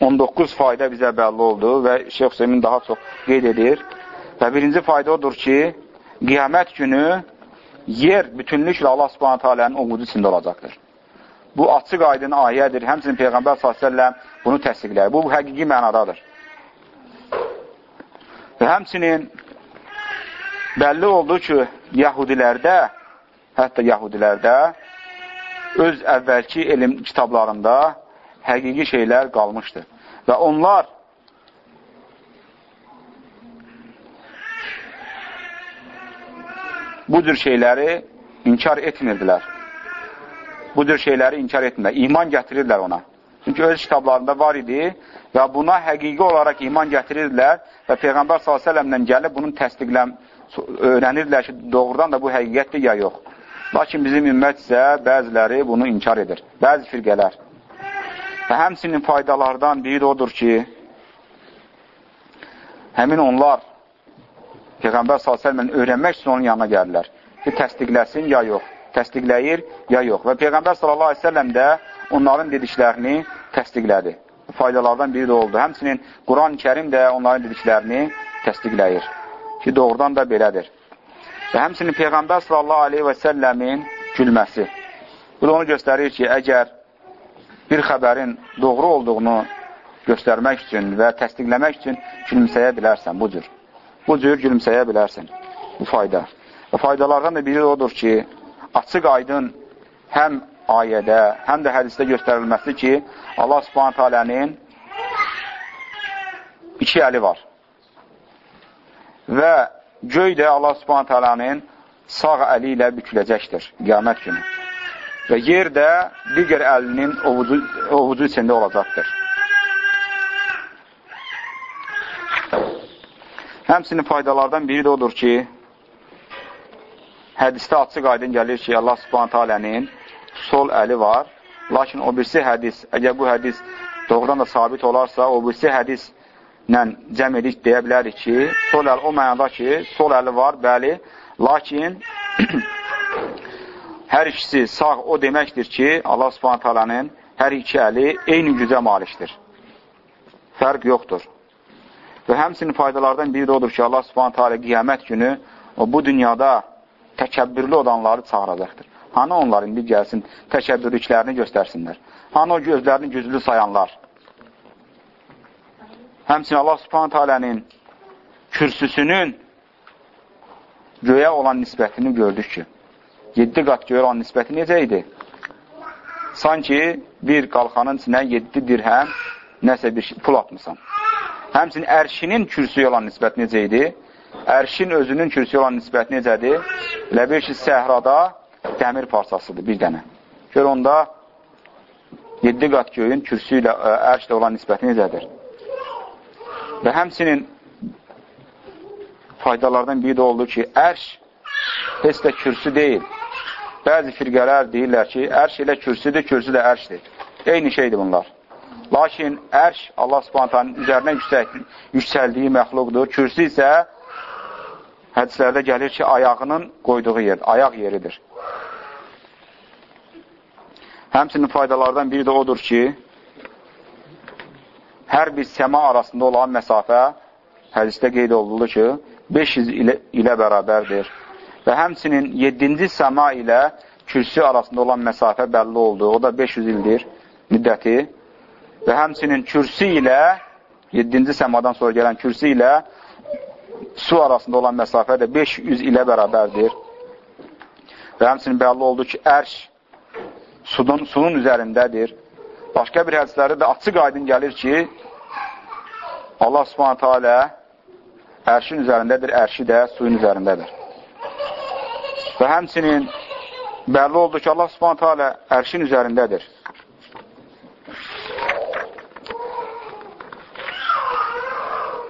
19 fayda bizə bəlli oldu və Şeyx Hüseymin daha çox qeyd edir. Və birinci fayda odur ki, qiyamət günü yer bütünlüklə Allah subhanət alənin oğudu içində olacaqdır. Bu açıq aydın ayədir. Həmçinin Peyğəmbər s.ə.v bunu təsdiqləyir. Bu, bu həqiqi mənadadır. Və həmçinin bəlli oldu ki, Yahudilərdə, hətta Yahudilərdə öz əvvəlki elm kitablarında həqiqi şeylər qalmışdır. Və onlar bu cür şeyləri inkar etmirdilər. Bu cür şeyləri inkar etmirlər. İman gətirirlər ona. Çünki öz kitablarında var idi və buna həqiqi olaraq iman gətirirdilər və Peyğəmbər s.ə.v-lə gəlib bunun təsdiqləm, öyrənirdilər ki, doğrudan da bu həqiqətdir ya yox. Lakin bizim ümmət isə bəziləri bunu inkar edir. Bəzi firqələr. Və həmsinin faydalardan biri odur ki, həmin onlar Peyğəmbər s.ə.v öyrənmək üçün onun yanına gəlirlər ki, təsdiqləsin ya yox. Təsdiqləyir ya yox. Və Peyğəmbər s.ə.v də onların dediklərini təsdiqlədi. Faydalardan biri də oldu. Həmsinin Quran-ı Kərim də onların dediklərini təsdiqləyir ki, doğrudan da belədir. Və həmsinin Peyğəmbər s.ə.v-in gülməsi. Bu da onu göstərir ki, əgər bir xəbərin doğru olduğunu göstərmək üçün və təsdiqləmək üçün gülümsəyə bilərsən bu cür. Bu cür gülümsəyə bilərsən. Bu fayda. Və faydalardan da biri odur ki, açıq aydın həm ayədə, həm də hədisdə göstərilməsi ki, Allah subhanət alənin iki əli var. Və göy də Allah subhanət alənin sağ əli ilə büküləcəkdir qiyamət günü və yer də digər əlinin ovucu, ovucu içində olacaqdır. Həmsinin faydalardan biri də odur ki, hədisdə açıq aydın gəlir ki, Allah subhanətə alənin sol əli var, lakin o birisi hədis, əgər bu hədis doğrudan da sabit olarsa, o birisi hədislə cəm edik deyə bilərik ki, sol əl o mənada ki, sol əli var, bəli, lakin [CLEARS THROAT] hər ikisi sağ o deməkdir ki, Allah subhanət alanın hər iki əli eyni gücə malikdir. Fərq yoxdur. Və həmsinin faydalardan biri də odur ki, Allah subhanət alə qiyamət günü o bu dünyada təkəbbürlü olanları çağıracaqdır. Hanı onlar indi gəlsin, təkəbbürlüklərini göstərsinlər. Hanı o gözlərini güclü sayanlar. Həmçinin Allah subhanət alənin kürsüsünün göyə olan nisbətini gördük ki, 7 qat göyə olan nisbəti necə idi? Sanki bir qalxanın içinə 7 dirhəm nəsə bir pul atmısan. Həmçinin ərşinin kürsüyə olan nisbət necə idi? Ərşin özünün kürsüyə olan nisbət necədir? Elə bir ki, səhrada dəmir parçasıdır bir dənə. Gör onda 7 qat göyün kürsü ilə ərşlə olan nisbəti necədir? Və həmsinin faydalardan biri də oldu ki, ərş heç də kürsü deyil. Bəzi firqələr deyirlər ki, ərş elə kürsüdür, kürsü də ərşdir. Eyni şeydir bunlar. Lakin ərş Allah subhantanın üzərinə yüksəldiyi məxluqdur. Kürsü isə hədislərdə gəlir ki, ayağının qoyduğu yer, ayaq yeridir. Həmsinin faydalardan biri də odur ki, hər bir səma arasında olan məsafə hədisdə qeyd olundu ki, 500 ilə, ilə bərabərdir. Və həmçinin 7-ci səma ilə kürsü arasında olan məsafə bəlli oldu. O da 500 ildir müddəti. Və həmçinin kürsü ilə 7-ci səmadan sonra gələn kürsü ilə su arasında olan məsafə də 500 ilə bərabərdir. Və həmçinin bəlli oldu ki, ərş sudun, sunun üzərindədir. Başqa bir hədisləri də açıq aydın gəlir ki, Allah subhanətə alə ərşin üzərindədir, ərşi də suyun üzərindədir. Və həmçinin bəlli oldu ki, Allah subhanətə alə ərşin üzərindədir.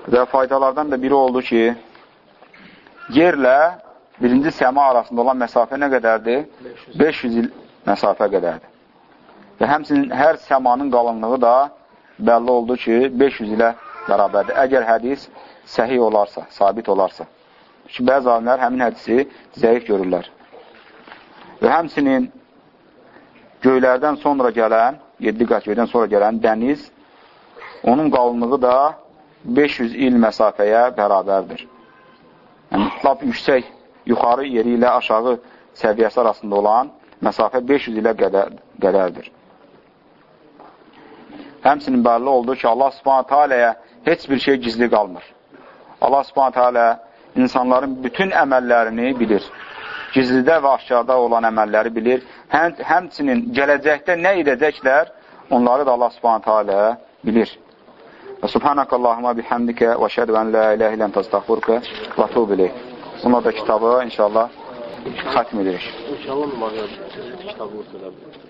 Və faydalardan da biri oldu ki, yerlə birinci səma arasında olan məsafə nə qədərdir? 500 il məsafə qədərdir. Və həmçinin hər səmanın qalınlığı da bəlli oldu ki, 500 ilə bərabərdir. Əgər hədis səhih olarsa, sabit olarsa. Ki, bəzi alimlər həmin hədisi zəif görürlər. Və həmsinin göylərdən sonra gələn, 7 qat göydən sonra gələn dəniz, onun qalınlığı da 500 il məsafəyə bərabərdir. Yəni, lap yüksək, yuxarı yeri ilə aşağı səviyyəsi arasında olan məsafə 500 ilə qədər, qədərdir. Həmsinin bəlli oldu ki, Allah subhanətə aləyə heç bir şey gizli qalmır. Allah subhanətə alə insanların bütün əməllərini bilir. Gizlidə və aşkarda olan əməlləri bilir. Həm, həmçinin gələcəkdə nə edəcəklər, onları da Allah subhanətə alə bilir. Və subhanək Allahümə bihamdikə və şəhədə və lə ilə ilə təstəxvurkə və tub iləyik. Buna da kitabı inşallah xətm edirik. İnşallah mübarək kitabını söylə